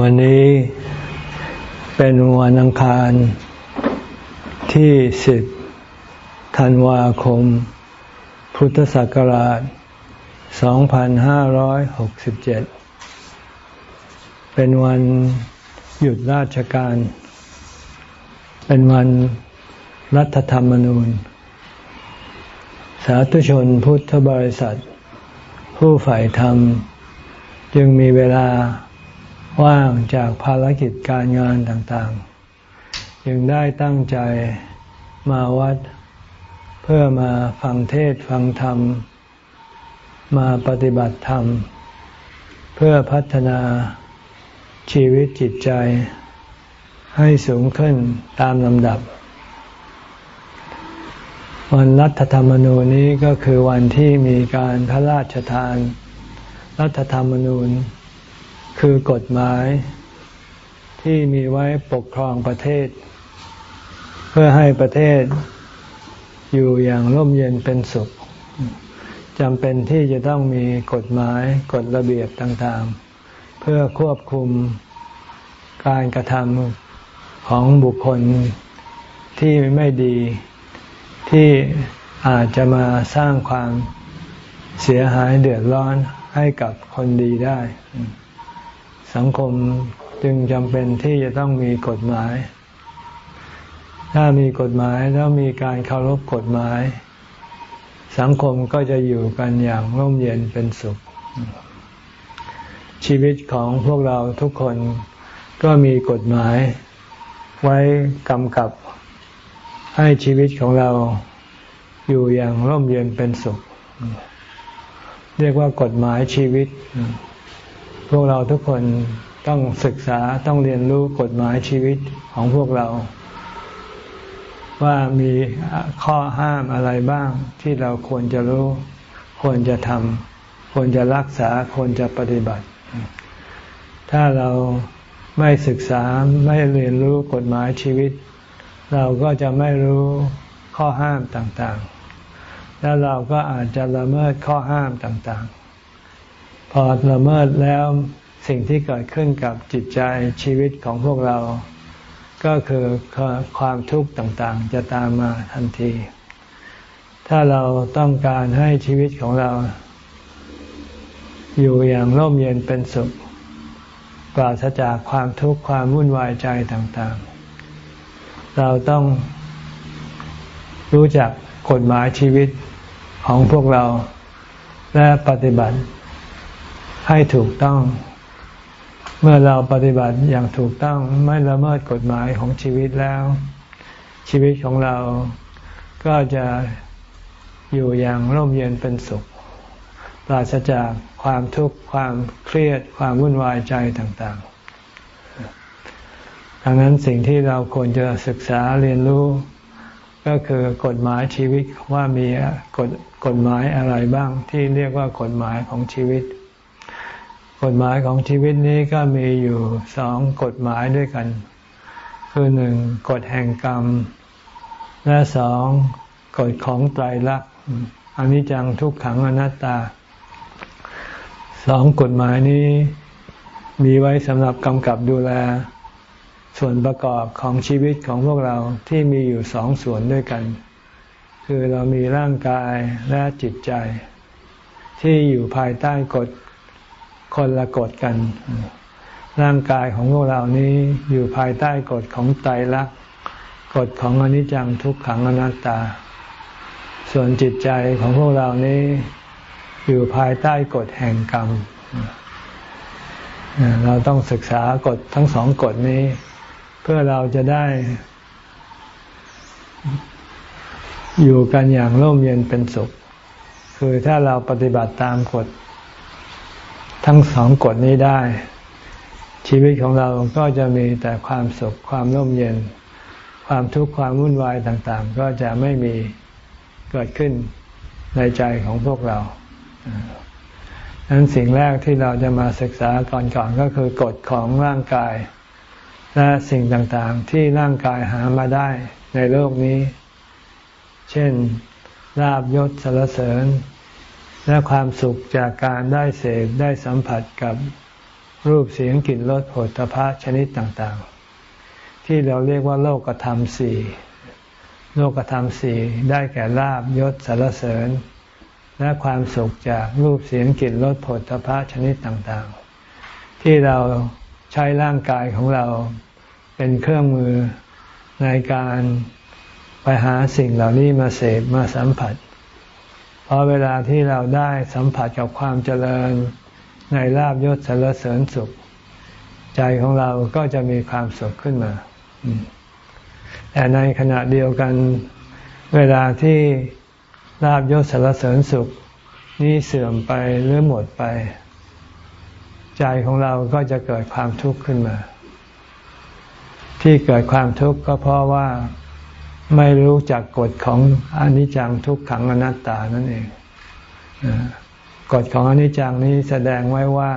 วันนี้เป็นวันอังคารที่สิบธันวาคม พุทธศักราช 2567 เป็นวันหยุดราชการ เป็นวันรัฐธรรมนูญ สาธุชนพุทธบริษัท ผู้ฝ่ายธรรม จึงมีเวลา ว่างจากภารกิจการงานต่างๆ จึงได้ตั้งใจมาวัด เพื่อมาฟังเทศฟังธรรม มาปฏิบัติธรรม เพื่อพัฒนาชีวิตจิตใจ ให้สูงขึ้นตามลำดับ วันรัฐธรรมนูญนี้ก็คือวันที่มีการพระราชทาน รัฐธรรมนูญ คือกฎหมายที่มีไว้ปกครองประเทศ เพื่อให้ประเทศอยู่อย่างร่มเย็นเป็นสุขจำเป็นที่จะต้องมีกฎหมายกฎระเบียบต่างๆ เพื่อควบคุมการกระทำของบุคคลที่ไม่ดีที่อาจจะมาสร้างความเสียหายเดือดร้อนให้กับคนดีได้ สังคมจึงจำเป็นที่จะต้องมีกฎหมาย ถ้ามีกฎหมายแล้วมีการเคารพกฎหมาย สังคมก็จะอยู่กันอย่างร่มเย็นเป็นสุข ชีวิตของพวกเราทุกคนก็มีกฎหมาย ไว้กำกับให้ชีวิตของเราอยู่อย่างร่มเย็นเป็นสุข เรียกว่ากฎหมายชีวิต พวกเราทุกคนต้องศึกษาต้องเรียนรู้กฎหมายชีวิตของพวกเรา ว่ามีข้อห้ามอะไรบ้างที่เราควรจะรู้ ควรจะทำควรจะรักษาควรจะปฏิบัติ ถ้าเราไม่ศึกษาไม่เรียนรู้กฎหมายชีวิต เราก็จะไม่รู้ข้อห้ามต่างๆ แล้วเราก็อาจจะละเมิดข้อห้ามต่างๆ พอละเมิดแล้วสิ่งที่เกิดขึ้นกับจิตใจชีวิตของพวกเรา ก็คือความทุกข์ต่างๆ จะตามมาทันที ถ้าเราต้องการให้ชีวิตของเรา อยู่อย่างร่มเย็นเป็นสุข ปราศจากความทุกข์ความวุ่นวายใจต่างๆ เราต้องรู้จักกฎหมายชีวิตของพวกเราและปฏิบัติ ให้ถูกต้อง เมื่อเราปฏิบัติอย่างถูกต้องไม่ละเมิดกฎหมายของชีวิตแล้ว ชีวิตของเราก็จะอยู่อย่างร่มเย็นเป็นสุข ปราศจากความทุกข์ความเครียดความวุ่นวายใจต่างๆ ดังนั้นสิ่งที่เราควรจะศึกษาเรียนรู้ ก็คือกฎหมายชีวิตว่ามีกฎกฎหมายอะไรบ้างที่เรียกว่ากฎหมายของชีวิต กฎหมายของชีวิตนี้ก็มีอยู่สองกฎหมายด้วยกัน คือหนึ่งกฎแห่งกรรม และสองกฎของไตรลักษณ์อนิจจังทุกขังอนัตตาสองกฎหมายนี้มีไว้สำหรับกำกับดูแล ส่วนประกอบของชีวิตของพวกเราที่มีอยู่สองส่วนด้วยกัน คือเรามีร่างกายและจิตใจ ที่อยู่ภายใต้กฎ คนละกฎกัน ร่างกายของพวกเรานี้อยู่ภายใต้กฎของไตรลักษณ์กฎของอนิจจังทุกขังอนัตตา ส่วนจิตใจของพวกเรานี้อยู่ภายใต้กฎแห่งกรรม เราต้องศึกษากฎทั้งสองกฎนี้ เพื่อเราจะได้ อยู่กันอย่างร่มเย็นเป็นสุข คือถ้าเราปฏิบัติตามกฎ ทั้งสองกฎนี้ได้ ชีวิตของเราก็จะมีแต่ความสุขความร่มเย็น ความทุกข์ความวุ่นวายต่างๆ ก็จะไม่มีเกิดขึ้นในใจของพวกเราดังนั้นสิ่งแรกที่เราจะมาศึกษาก่อนๆก็คือกฎของร่างกาย และสิ่งต่างๆที่ร่างกายหามาได้ในโลกนี้ เช่นลาบยศสารเสริญ และความสุขจากการได้เสพได้สัมผัสกับรูปเสียงกลิ่นรสผลตภะชนิดต่างๆ ที่เราเรียกว่าโลกธรรมสี่โลกธรรมสี่ได้แก่ลาบยศสารเสริญ และความสุขจากรูปเสียงกลิ่นรสผลตภะชนิดต่างๆ ที่เราใช้ร่างกายของเราเป็นเครื่องมือในการไปหาสิ่งเหล่านี้มาเสพมาสัมผัส พอเวลาที่เราได้สัมผัสกับความเจริญในลาบยศสารเสริญสุข ใจของเราก็จะมีความสุขขึ้นมา แต่ในขณะเดียวกัน เวลาที่ลาบยศสารเสริญสุข นี้เสื่อมไปหรือหมดไป ใจของเราก็จะเกิดความทุกข์ขึ้นมา ที่เกิดความทุกข์ก็เพราะว่า ไม่รู้จักกฎของอนิจจังทุกขังอนัตตานั่นเองกฎของอนิจจังนี้แสดงไว้ว่า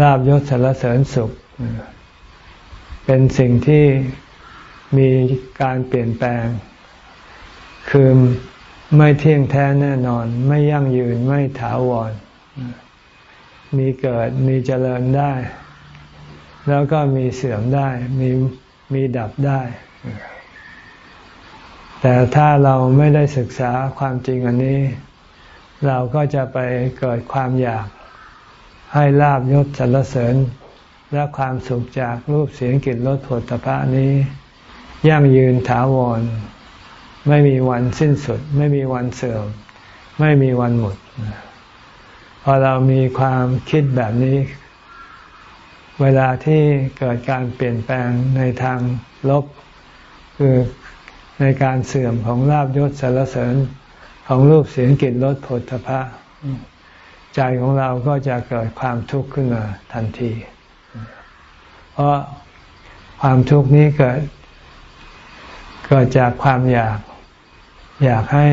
ลาบยศสารเสริญสุข เป็นสิ่งที่มีการเปลี่ยนแปลง คือไม่เที่ยงแท้แน่นอน ไม่ยั่งยืนไม่ถาวร มีเกิดมีเจริญได้ แล้วก็มีเสื่อมได้ มีมีดับได้ แต่ถ้าเราไม่ได้ศึกษาความจริงอันนี้ เราก็จะไปเกิดความอยากให้ลาบยศสรรเสริญ และความสุขจากรูปเสียงกลิ่นรสผลตภะนี้ ยั่งยืนถาวร ไม่มีวันสิ้นสุด ไม่มีวันเสื่อม ไม่มีวันหมด พอเรามีความคิดแบบนี้ เวลาที่เกิดการเปลี่ยนแปลงในทางลบ คือ ในการเสื่อมของลาบยศสารเสริญของรูปเสียงกลิ่นรสผลทพะ ใจของเราก็จะเกิดความทุกข์ขึ้นมาทันที เพราะความทุกข์นี้เกิดเกิดจากความอยาก อยากให้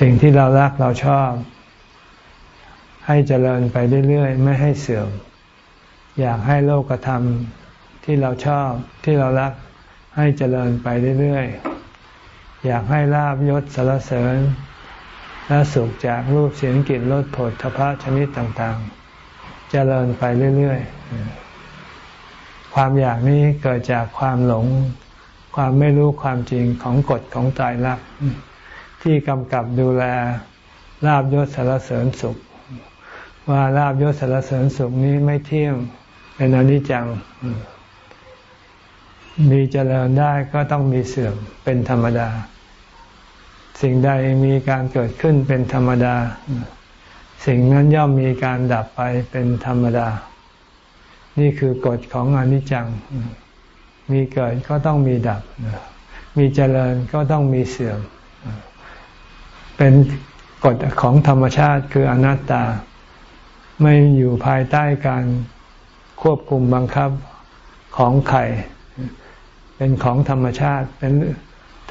สิ่งที่เรารักเราชอบ ให้เจริญไปเรื่อยๆ ไม่ให้เสื่อม อยากให้โลกธรรมที่เราชอบที่เรารัก ให้เจริญไปเรื่อยๆ อยากให้ลาบยศสารเสริญ และสุขจากรูปเสียงกลิ่นรสผลทพะชนิดต่างๆ เจริญไปเรื่อยๆ ความอยากนี้เกิดจากความหลง ความไม่รู้ความจริงของกฎของตายรัก ที่กำกับดูแลลาบยศสารเสริญสุข ว่าลาบยศสารเสริญสุขนี้ไม่เที่ยงเป็นอนิจจัง มีเจริญได้ก็ต้องมีเสื่อมเป็นธรรมดา สิ่งใดมีการเกิดขึ้นเป็นธรรมดา สิ่งนั้นย่อมมีการดับไปเป็นธรรมดา นี่คือกฎของอนิจจัง มีเกิดก็ต้องมีดับ มีเจริญก็ต้องมีเสื่อม เป็นกฎของธรรมชาติคืออนัตตา ไม่อยู่ภายใต้การควบคุมบังคับของใคร เป็นของธรรมชาติ เป็น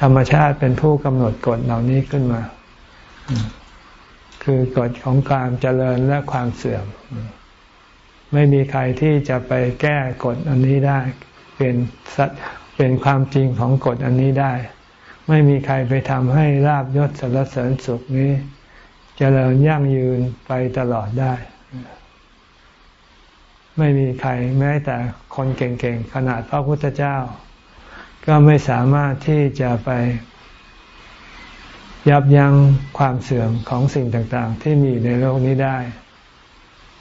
ธรรมชาติเป็นผู้กำหนดกฎเหล่านี้ขึ้นมา คือกฎของการเจริญและความเสื่อม ไม่มีใครที่จะไปแก้กฎอันนี้ได้ เป็นสัตเป็นความจริงของกฎอันนี้ได้ ไม่มีใครไปทำให้ลาบยศสรรเสริญสุขนี้เจริญยั่งยืนไปตลอดได้ ไม่มีใครแม้แต่คนเก่งๆ ขนาดพระพุทธเจ้า ก็ไม่สามารถที่จะไป ยับยั้งความเสื่อมของสิ่งต่างๆ ที่มีในโลกนี้ได้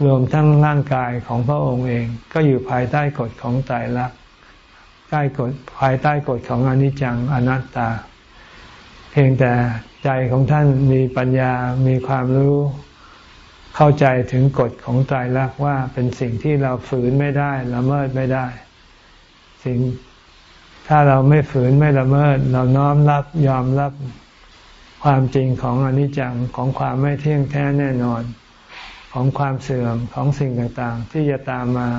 รวมทั้งร่างกายของพระองค์เองก็อยู่ภายใต้กฎของไตรลักษณ์ใต้กฎภายใต้กฎของอนิจจังอนัตตา เพียงแต่ใจของท่านมีปัญญา มีความรู้ เข้าใจถึงกฎของไตรลักษณ์ว่าเป็นสิ่งที่เราฝืนไม่ได้ละเมิดไม่ได้ สิ่ง ถ้าเราไม่ฝืนไม่ละเมิด เราน้อมรับยอมรับความจริงของอนิจจังของความไม่เที่ยงแท้แน่นอน ของความเสื่อมของสิ่งต่างๆ ที่จะตามมา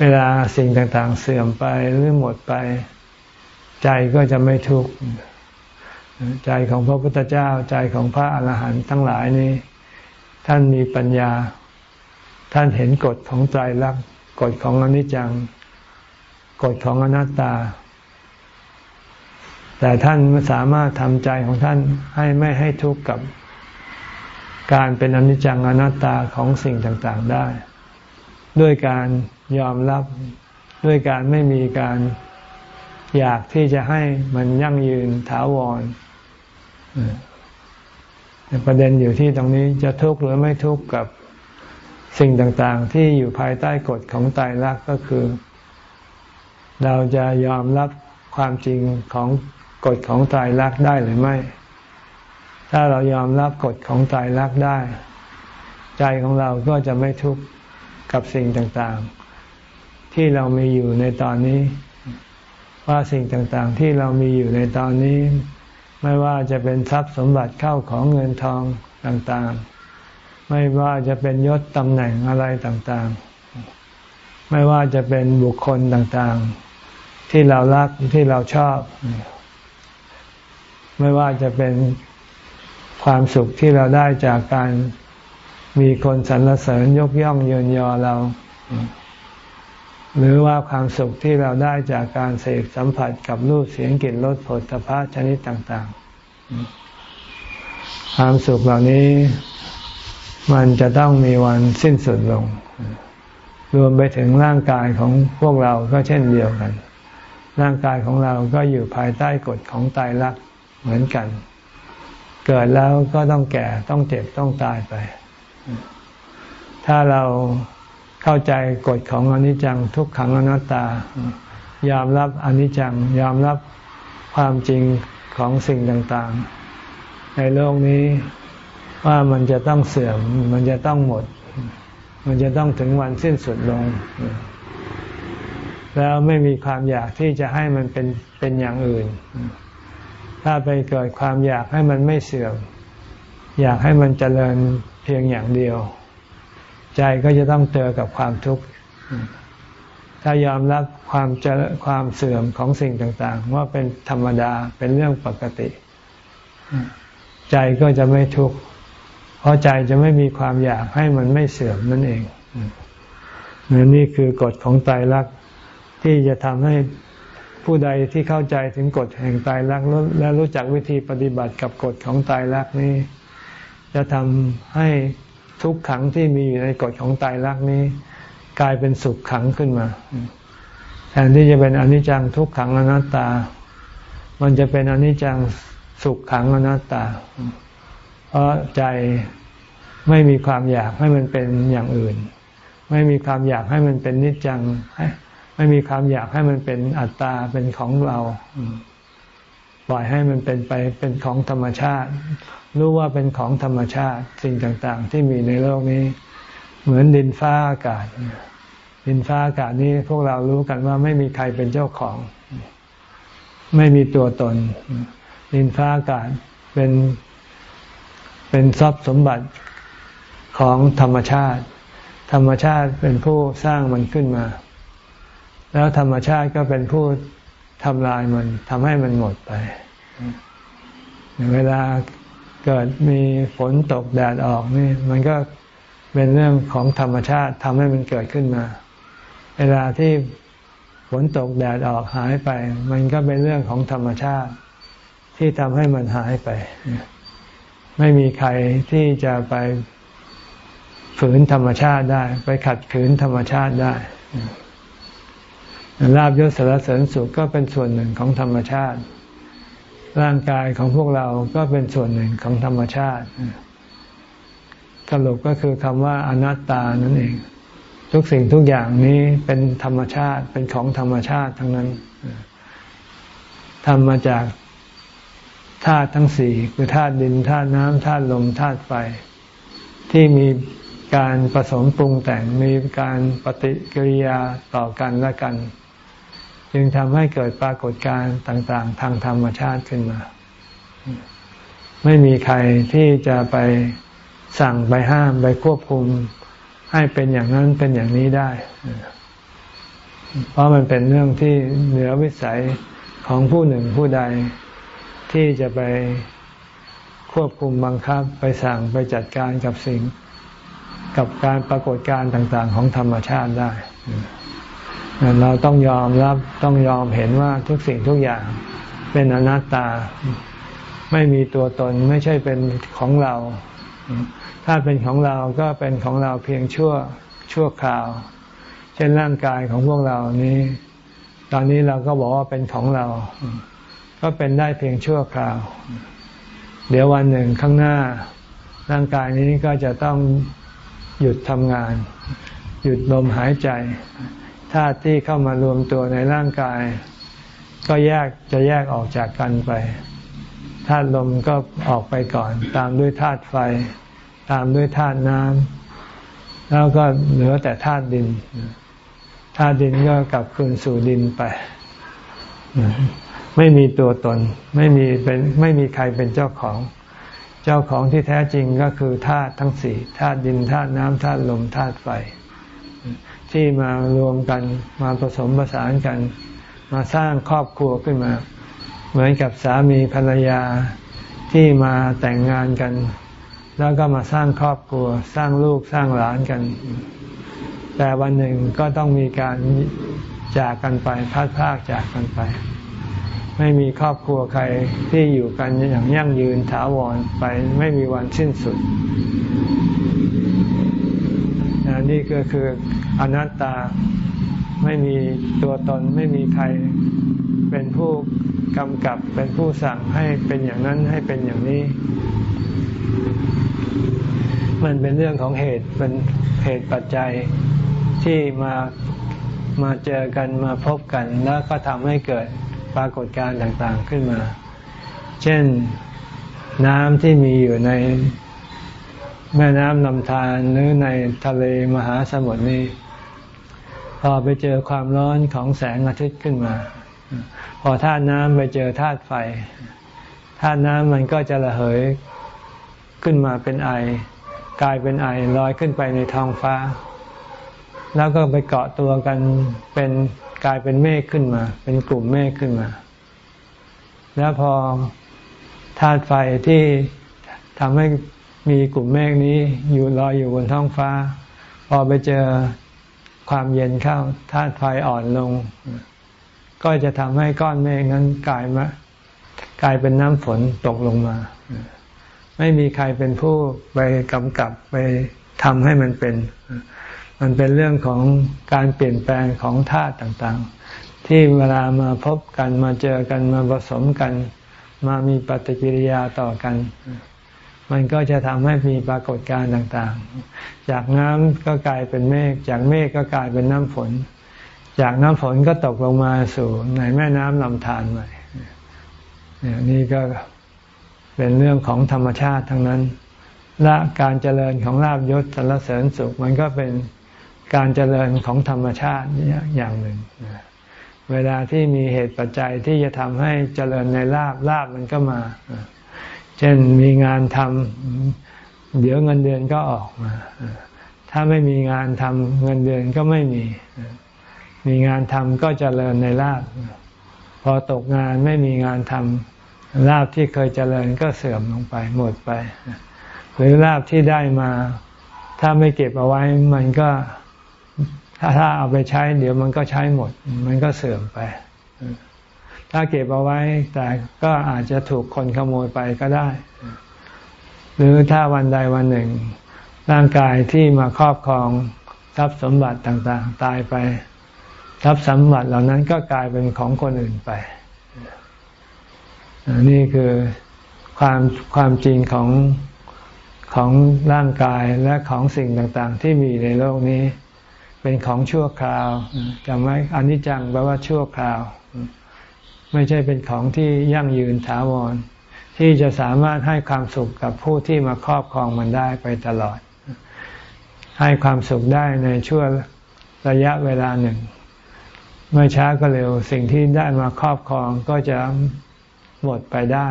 เวลาสิ่งต่างๆ เสื่อมไปหรือหมดไป ใจก็จะไม่ทุกข์ใจของพระพุทธเจ้าใจของพระอาหารหันต์ทั้งหลายนี้ ท่านมีปัญญา ท่านเห็นกฎของใจรักกฎของอนิจจัง กฎของอนัตตา แต่ท่านสามารถทำใจของท่านให้ไม่ให้ทุกข์กับการเป็นอนิจจังอนัตตาของสิ่งต่างๆได้ ด้วยการยอมรับด้วยการไม่มีการอยากที่จะให้มันยั่งยืนถาวรประเด็นอยู่ที่ตรงนี้จะทุกข์หรือไม่ทุกข์กับสิ่งต่างๆ ที่อยู่ภายใต้กฎของตายรักก็คือ เราจะยอมรับความจริงของกฎของตายรักได้หรือไม่ ถ้าเรายอมรับกฎของตายรักได้ ใจของเราก็จะไม่ทุกข์กับสิ่งต่างๆ ที่เรามีอยู่ในตอนนี้ ว่าสิ่งต่างๆ ที่เรามีอยู่ในตอนนี้ ไม่ว่าจะเป็นทรัพย์สมบัติเข้าของเงินทองต่างๆ ไม่ว่าจะเป็นยศตำแหน่งอะไรต่างๆ ไม่ว่าจะเป็นบุคคลต่างๆ ที่เรารักที่เราชอบ ไม่ว่าจะเป็นความสุขที่เราได้จากการมีคนสรรเสริญยกย่องเยินยอเรา หรือว่าความสุขที่เราได้จากการเสพสัมผัสกับรูปเสียงกลิ่นรสผลตภะชนิดต่าง ๆ ความสุขเหล่านี้มันจะต้องมีวันสิ้นสุดลง รวมไปถึงร่างกายของพวกเราก็เช่นเดียวกัน ร่างกายของเราก็อยู่ภายใต้กฎของตายรักเหมือนกัน เกิดแล้วก็ต้องแก่ต้องเจ็บต้องตายไป ถ้าเราเข้าใจกฎของอนิจจังทุกขังอนัตตา ยอมรับอนิจจังยอมรับความจริงของสิ่งต่างๆ ในโลกนี้ว่ามันจะต้องเสื่อม มันจะต้องหมด มันจะต้องถึงวันสิ้นสุดลง แล้วไม่มีความอยากที่จะให้มันเป็นเป็นอย่างอื่น ถ้าไปเกิดความอยากให้มันไม่เสื่อม อยากให้มันเจริญเพียงอย่างเดียว ใจก็จะต้องเจอกับความทุกข์ ถ้ายอมรับความเจริความเสื่อมของสิ่งต่างๆ ว่าเป็นธรรมดาเป็นเรื่องปกติ ใจก็จะไม่ทุกข์ เพราะใจจะไม่มีความอยากให้มันไม่เสื่อมนั่นเองนี่คือกฎของไตรลักษณ ที่จะทำให้ผู้ใดที่เข้าใจถึงกฎแห่งไตรลักและรู้จักวิธีปฏิบัติกับกฎของไตรลักนี้ จะทำให้ทุกขังที่มีอยู่ในกฎของตายรักนี้ กลายเป็นสุขขังขึ้นมาแทนที่จะเป็นอนิจจังทุกขังอนัตตา มันจะเป็นอนิจจังสุขขังอนัตตา เพราะใจไม่มีความอยากให้มันเป็นอย่างอื่น ไม่มีความอยากให้มันเป็นนิจจัง ไม่มีความอยากให้มันเป็นอัตตาเป็นของเรา ปล่อยให้มันเป็นไปเป็นของธรรมชาติ รู้ว่าเป็นของธรรมชาติ สิ่งต่าง ๆ ที่มีในโลกนี้ เหมือนดินฟ้าอากาศ ดินฟ้าอากาศนี้พวกเรารู้กันว่าไม่มีใครเป็นเจ้าของ ไม่มีตัวตน ดินฟ้าอากาศเป็นเป็นทรัพย์สมบัติของธรรมชาติ ธรรมชาติเป็นผู้สร้างมันขึ้นมา แล้วธรรมชาติก็เป็นผู้ทำลายมันทำให้มันหมดไป เวลาเกิดมีฝนตกแดดออกนี่ มันก็เป็นเรื่องของธรรมชาติทำให้มันเกิดขึ้นมา เวลาที่ฝนตกแดดออกหายไป มันก็เป็นเรื่องของธรรมชาติ ที่ทำให้มันหายไป ไม่มีใครที่จะไปฝืนธรรมชาติได้ ไปขัดขืนธรรมชาติได้ ลาบยศสารเสริญสุขก็เป็นส่วนหนึ่งของธรรมชาติ ร่างกายของพวกเราก็เป็นส่วนหนึ่งของธรรมชาติ สรุปก็คือคำว่าอนัตตานั่นเอง ทุกสิ่งทุกอย่างนี้เป็นธรรมชาติเป็นของธรรมชาติทั้งนั้นทำมาจากธาตุทั้งสี่คือธาตุดินธาตุน้ำธาตุลมธาตุไฟ ที่มีการผสมปรุงแต่งมีการปฏิกิริยาต่อกันและกัน จึงทำให้เกิดปรากฏการณ์ต่าง ๆ ทางธรรมชาติขึ้นมา ไม่มีใครที่จะไปสั่งไปห้ามไปควบคุม ให้เป็นอย่างนั้นเป็นอย่างนี้ได้ เพราะมันเป็นเรื่องที่เหนือวิสัยของผู้หนึ่งผู้ใด ที่จะไปควบคุมบังคับ ไปสั่งไปจัดการกับสิ่ง กับการปรากฏการณ์ต่าง ๆ ของธรรมชาติได้ เราต้องยอมรับต้องยอมเห็นว่าทุกสิ่งทุกอย่างเป็นอนัตตา ไม่มีตัวตนไม่ใช่เป็นของเรา ถ้าเป็นของเราก็เป็นของเราเพียงชั่วชั่วคราว เช่นร่างกายของพวกเรานี้ ตอนนี้เราก็บอกว่าเป็นของเรา ก็เป็นได้เพียงชั่วคราว เดี๋ยววันหนึ่งข้างหน้า ร่างกายนี้ก็จะต้องหยุดทำงาน หยุดลมหายใจ ธาตุที่เข้ามารวมตัวในร่างกาย ก็แยกจะแยกออกจากกันไปธาตุลมก็ออกไปก่อน ตามด้วยธาตุไฟ ตามด้วยธาตุน้ำแล้วก็เหลือแต่ธาตุดินธาตุดินก็กลับคืนสู่ดินไป ไม่มีตัวตน ไม่มีเป็นไม่มีใครเป็นเจ้าของ เจ้าของที่แท้จริงก็คือธาตุทั้งสี่ธาตุดินธาตุน้ำธาตุลมธาตุไฟ ที่มารวมกันมาผสมผสานกัน มาสร้างครอบครัวขึ้นมา เหมือนกับสามีภรรยาที่มาแต่งงานกัน แล้วก็มาสร้างครอบครัว สร้างลูกสร้างหลานกัน แต่วันหนึ่งก็ต้องมีการจากกันไปพัดพากจากกันไป ไม่มีครอบครัวใครที่อยู่กันอย่างยั่งยืนถาวรไปไม่มีวันสิ้นสุด นี่ก็คืออนัตตาไม่มีตัวตนไม่มีใครเป็นผู้กำกับเป็นผู้สั่งให้เป็นอย่างนั้นให้เป็นอย่างนี้ มันเป็นเรื่องของเหตุเป็นเหตุปัจจัยที่มามาเจอกันมาพบกันแล้วก็ทำให้เกิดปรากฏการณ์ต่างๆขึ้นมา เช่นน้ำที่มีอยู่ใน แม่น้ำลำธารหรือในทะเลมหาสมุทรนี้พอไปเจอความร้อนของแสงอาทิตย์ขึ้นมา พอธาตุน้ำไปเจอธาตุไฟธาตุน้ำมันก็จะระเหยขึ้นมาเป็นไอ กลายเป็นไอลอยขึ้นไปในท้องฟ้า แล้วก็ไปเกาะตัวกันเป็นกลายเป็นเมฆขึ้นมา เป็นกลุ่มเมฆขึ้นมา แล้วพอธาตุไฟที่ทำให้ มีกลุ่มเมฆนี้อยู่ลอยอยู่บนท้องฟ้า พอไปเจอความเย็นเข้าธาตุไฟอ่อนลง ก็จะทำให้ก้อนเมฆนั้นกลายมากลายเป็นน้ำฝนตกลงมา ไม่มีใครเป็นผู้ไปกำกับไปทำให้มันเป็น มันเป็นเรื่องของการเปลี่ยนแปลงของธาตุต่างๆ ที่เวลามาพบกันมาเจอกันมาผสมกัน มามีปฏิกิริยาต่อกัน มันก็จะทำให้มีปรากฏการณ์ต่างๆ จากน้ำก็กลายเป็นเมฆ จากเมฆก็กลายเป็นน้ำฝน จากน้ำฝนก็ตกลงมาสู่ในแม่น้ำลำธารใหม่นี่ก็เป็นเรื่องของธรรมชาติทั้งนั้นและการเจริญของลาบยศสรรเสริญสุข มันก็เป็นการเจริญของธรรมชาติอย่างหนึ่ง เวลาที่มีเหตุปัจจัยที่จะทำให้เจริญในลาบลาบมันก็มา ช่นมีงานทำเดี๋ยวเงินเดือนก็ออกมา ถ้าไม่มีงานทำเงินเดือนก็ไม่มี มีงานทำก็จเจริญในลาบพอตกงานไม่มีงานทำลาบที่เคยเจริญก็เสื่อมลงไปหมดไป หรือลาบที่ได้มา ถ้าไม่เก็บเอาไว้มันก็ ถ้าถ้าเอาไปใช้ เดี๋ยวมันก็ใช้หมด มันก็เสื่อมไป ถ้าเก็บเอาไว้แต่ก็อาจจะถูกคนขโมยไปก็ได้ หรือถ้าวันใดวันหนึ่ง ร่างกายที่มาครอบครองทรัพย์สมบัติต่างๆ ตายไปทรัพย์สมบัติเหล่านั้นก็กลายเป็นของคนอื่นไป นี่คือความความจริงของของร่างกายและของสิ่งต่างๆ ที่มีในโลกนี้ เป็นของชั่วคราวจำไว้อนิจจังแปลว่าชั่วคราว ไม่ใช่เป็นของที่ยั่งยืนถาวร ที่จะสามารถให้ความสุขกับผู้ที่มาครอบครองมันได้ไปตลอด ให้ความสุขได้ในช่วงระยะเวลาหนึ่ง ไม่ช้าก็เร็วสิ่งที่ได้มาครอบครองก็จะหมดไปได้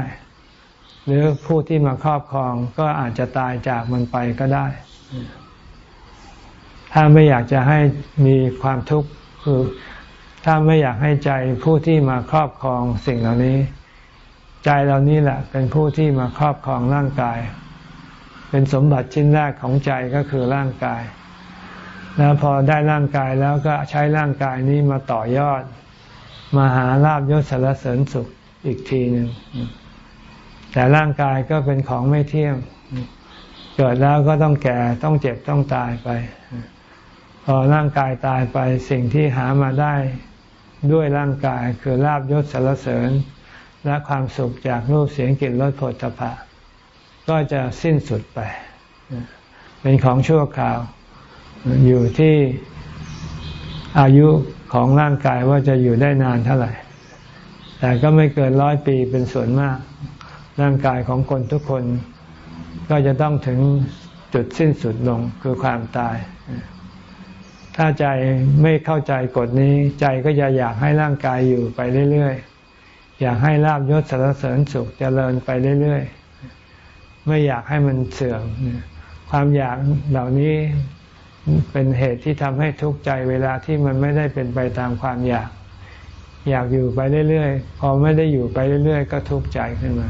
หรือผู้ที่มาครอบครองก็อาจจะตายจากมันไปก็ได้ ถ้าไม่อยากจะให้มีความทุกข์คือ ถ้าไม่อยากให้ใจผู้ที่มาครอบครองสิ่งเหล่านี้ ใจเรานี้แหละเป็นผู้ที่มาครอบครองร่างกาย เป็นสมบัติชิ้นแรกของใจก็คือร่างกาย แล้วพอได้ร่างกายแล้วก็ใช้ร่างกายนี้มาต่อยอด มาหาลาบยศสารเสริญสุขอีกทีหนึ่งแต่ร่างกายก็เป็นของไม่เที่ยงเเกิดแล้วก็ต้องแก่ต้องเจ็บต้องตายไป พอร่างกายตายไปสิ่งที่หามาได้ ด้วยร่างกายคือลาบยศสารเสริญ และความสุขจากรูปเสียงกลิ่นรสผลตภะก็จะสิ้นสุดไป เป็นของชั่วคราว อยู่ที่อายุของร่างกายว่าจะอยู่ได้นานเท่าไหร่ แต่ก็ไม่เกินร้อยปีเป็นส่วนมาก ร่างกายของคนทุกคน ก็จะต้องถึงจุดสิ้นสุดลงคือความตาย ถ้าใจไม่เข้าใจกฎนี้ ใจก็จะอยากให้ร่างกายอยู่ไปเรื่อยๆ อยากให้ลาบยศสารเสริญสุขเจริญไปเรื่อยๆ ไม่อยากให้มันเสื่อม ความอยากเหล่านี้เป็นเหตุที่ทำให้ทุกข์ใจเวลาที่มันไม่ได้เป็นไปตามความอยาก อยากอยู่ไปเรื่อยๆ พอไม่ได้อยู่ไปเรื่อยๆ ก็ทุกข์ใจขึ้นมา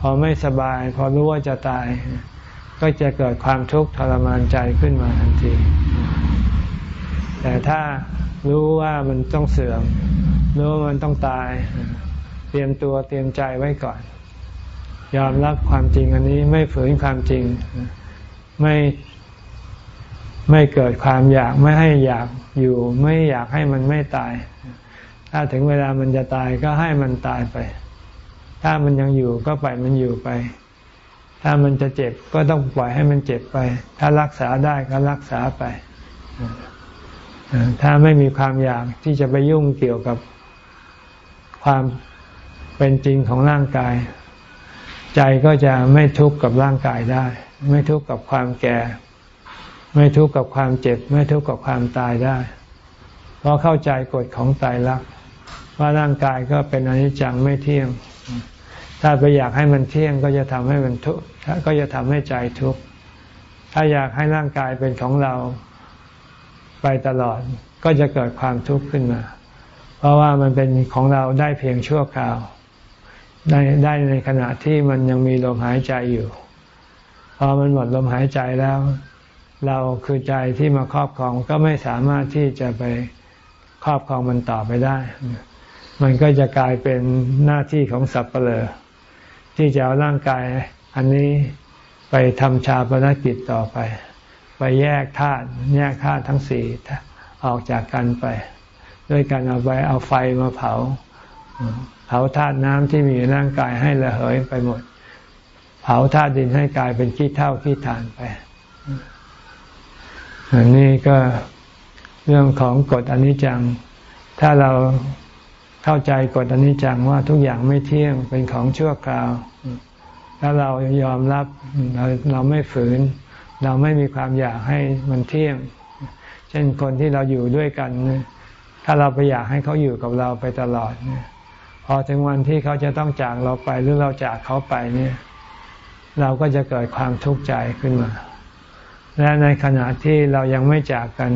พอไม่สบาย พอรู้ว่าจะตาย ก็จะเกิดความทุกข์ทรมานใจขึ้นมาทันที แต่ถ้ารู้ว่ามันต้องเสื่อม รู้ว่ามันต้องตาย เตรียมตัวเตรียมใจไว้ก่อน ยอมรับความจริงอันนี้ไม่ฝืนความจริง ไม่ไม่เกิดความอยากไม่ให้อยากอยู่ ไม่อยากให้มันไม่ตาย ถ้าถึงเวลามันจะตายก็ให้มันตายไป ถ้ามันยังอยู่ก็ปล่อยมันอยู่ไป ถ้ามันจะเจ็บก็ต้องปล่อยให้มันเจ็บไป ถ้ารักษาได้ก็รักษาไป ถ้าไม่มีความอยากที่จะไปยุ่งเกี่ยวกับความเป็นจริงของร่างกาย ใจก็จะไม่ทุกข์กับร่างกายได้ ไม่ทุกข์กับความแก่ ไม่ทุกข์กับความเจ็บ ไม่ทุกข์กับความตายได้ เพราะเข้าใจกฎของตายรักว่าร่างกายก็เป็นอนิจจังไม่เที่ยง ถ้าไปอยากให้มันเที่ยงก็จะทำให้มันทุกข์ก็จะทำให้ใจทุกข์ถ้าอยากให้ร่างกายเป็นของเรา ไปตลอดก็จะเกิดความทุกข์ขึ้นมา เพราะว่ามันเป็นของเราได้เพียงชั่วคราว ได้ได้ในขณะที่มันยังมีลมหายใจอยู่พอมันหมดลมหายใจแล้ว เราคือใจที่มาครอบครองก็ไม่สามารถที่จะไปครอบครองมันต่อไปได้ มันก็จะกลายเป็นหน้าที่ของสัพเพลอที่จะเอาร่างกายอันนี้ไปทำชาปนกิจต่อไป ไปแยกธาตุแยกธาตุทั้งสี่ออกจากกันไป ด้วยการเอาไปเอาไฟมาเผา เผาธาตุน้ำที่มีร่างกายให้ระเหยไปหมด เผาธาตุดินให้กลายเป็นขี้เท่าขี้ฐานไปอันนี้ก็เรื่องของกฎอนิจจัง ถ้าเราเข้าใจกฎอนิจจังว่าทุกอย่างไม่เที่ยงเป็นของชั่วคราว แล้วเรายอมรับเราเราไม่ฝืน เราไม่มีความอยากให้มันเที่ยง เช่นคนที่เราอยู่ด้วยกัน ถ้าเราไปอยากให้เขาอยู่กับเราไปตลอด พอถึงวันที่เขาจะต้องจากเราไปหรือเราจากเขาไปเนี่ย เราก็จะเกิดความทุกข์ใจขึ้นมา และในขณะที่เรายังไม่จากกัน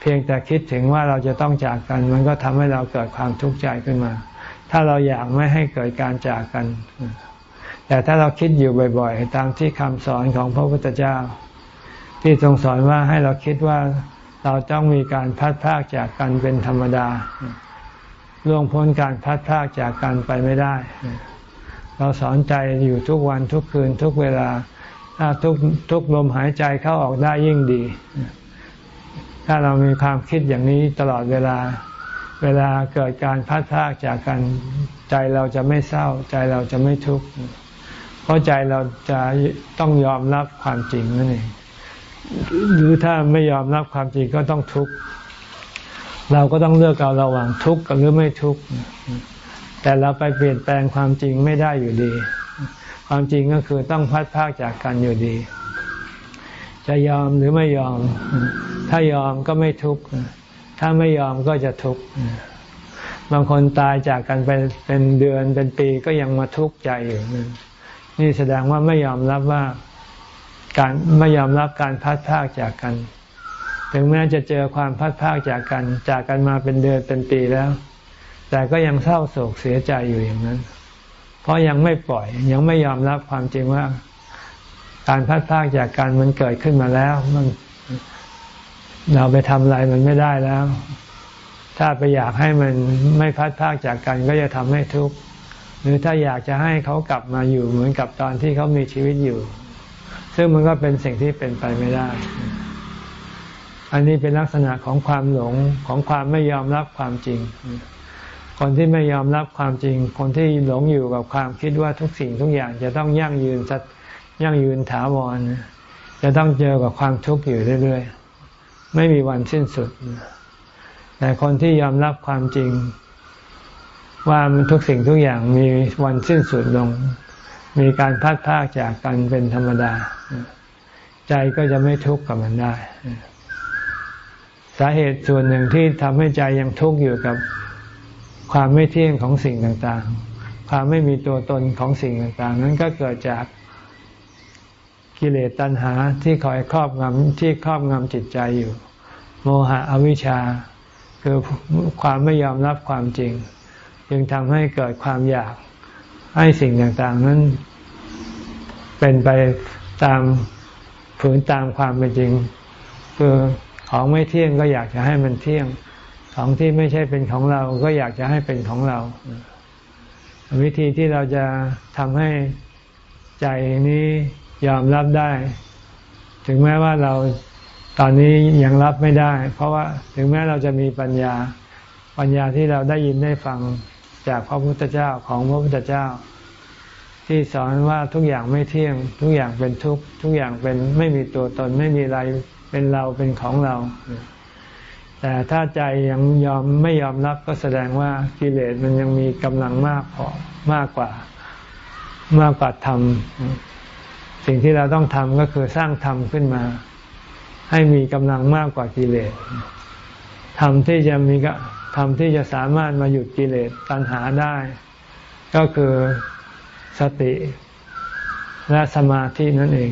เพียงแต่คิดถึงว่าเราจะต้องจากกัน มันก็ทำให้เราเกิดความทุกข์ใจขึ้นมา ถ้าเราอยากไม่ให้เกิดการจากกัน แต่ถ้าเราคิดอยู่บ่อย ๆ ตามที่คำสอนของพระพุทธเจ้า ที่ทรงสอนว่าให้เราคิดว่าเราต้องมีการพัดพากจากกันเป็นธรรมดาล่วงพ้นการพัดพากจากกันไปไม่ได้ เราสอนใจอยู่ทุกวันทุกคืนทุกเวลา ถ้าทุกทุกลมหายใจเข้าออกได้ยิ่งดี ถ้าเรามีความคิดอย่างนี้ตลอดเวลา เวลาเกิดการพัดพากจากกัน ใจเราจะไม่เศร้า ใจเราจะไม่ทุกข์ เพราะใจเราจะต้องยอมรับความจริงนั่นเองหรือถ้าไม่ยอมรับความจริงก็ต้องทุกข์เราก็ต้องเลือกเอาระหว่างทุกข์กับหรือไม่ทุกข์แต่เราไปเปลี่ยนแปลงความจริงไม่ได้อยู่ดี ความจริงก็คือต้องพัดพากจากกันอยู่ดี จะยอมหรือไม่ยอม ถ้ายอมก็ไม่ทุกข์ถ้าไม่ยอมก็จะทุกข์บางคนตายจากกันไปเป็นเดือนเป็นปีก็ยังมาทุกข์ใจอยู่ นี่แสดงว่าไม่ยอมรับว่าการไม่ยอมรับการพัดพากจากกัน ถึงแม้จะเจอความพัดพากจากกัน จากกันมาเป็นเดือนเป็นปีแล้ว แต่ก็ยังเศร้าโศกเสียใจอยู่อย่างนั้น เพราะยังไม่ปล่อย ยังไม่ยอมรับความจริงว่า การพัดพากจากกันมันเกิดขึ้นมาแล้ว มัน เราไปทำอะไรมันไม่ได้แล้ว ถ้าไปอยากให้มันไม่พัดพากจากกันก็จะทำให้ทุกข์ รือถ้าอยากจะให้เขากลับมาอยู่เหมือนกับตอนที่เขามีชีวิตอยู่ ซึ่งมันก็เป็นสิ่งที่เป็นไปไม่ได้ อันนี้เป็นลักษณะของความหลงของความไม่ยอมรับความจริง คนที่ไม่ยอมรับความจริง คนที่หลงอยู่กับความคิดว่าทุกสิ่งทุกอย่างจะต้องยั่งยืนยั่งยืนถาวรจะต้องเจอกับความทุกข์อยู่เรื่อยๆ ไม่มีวันสิ้นสุด แต่คนที่ยอมรับความจริง ว่าทุกสิ่งทุกอย่างมีวันสิ้นสุดลง มีการพัดพากจากกันเป็นธรรมดา ใจก็จะไม่ทุกข์กับมันได้ สาเหตุส่วนหนึ่งที่ทำให้ใจยังทุกข์อยู่กับความไม่เที่ยงของสิ่งต่างๆ ความไม่มีตัวตนของสิ่งต่างๆ นั้นก็เกิดจากกิเลสตัณหาที่คอยครอบงำที่ครอบงำจิตใจอยู่ โมหะอวิชชาคือความไม่ยอมรับความจริง จึงทำให้เกิดความอยากให้สิ่งต่างๆ นั้น เป็นไปตามฝืนตามความเป็นจริง คือของไม่เที่ยงก็อยากจะให้มันเที่ยง ของที่ไม่ใช่เป็นของเราก็อยากจะให้เป็นของเรา วิธีที่เราจะทำให้ใจนี้ยอมรับได้ ถึงแม้ว่าเราตอนนี้ยังรับไม่ได้ เพราะว่าถึงแม้เราจะมีปัญญาปัญญาที่เราได้ยินได้ฟัง จากพระพุทธเจ้าของพระพุทธเจ้า ที่สอนว่าทุกอย่างไม่เที่ยง ทุกอย่างเป็นทุกทุกอย่างเป็นไม่มีตัวตนไม่มีอะไรเป็นเราเป็นของเรา แต่ถ้าใจยังยอมไม่ยอมรับก็แสดงว่ากิเลสมันยังมีกำลังมากพอมากกว่ามากกว่าธรรมสิ่งที่เราต้องทำก็คือสร้างธรรมขึ้นมา ให้มีกำลังมากกว่ากิเลสธรรมที่จะมี ธรรมที่จะสามารถมาหยุดกิเลสตัณหาได้ ก็คือสติและสมาธินั่นเอง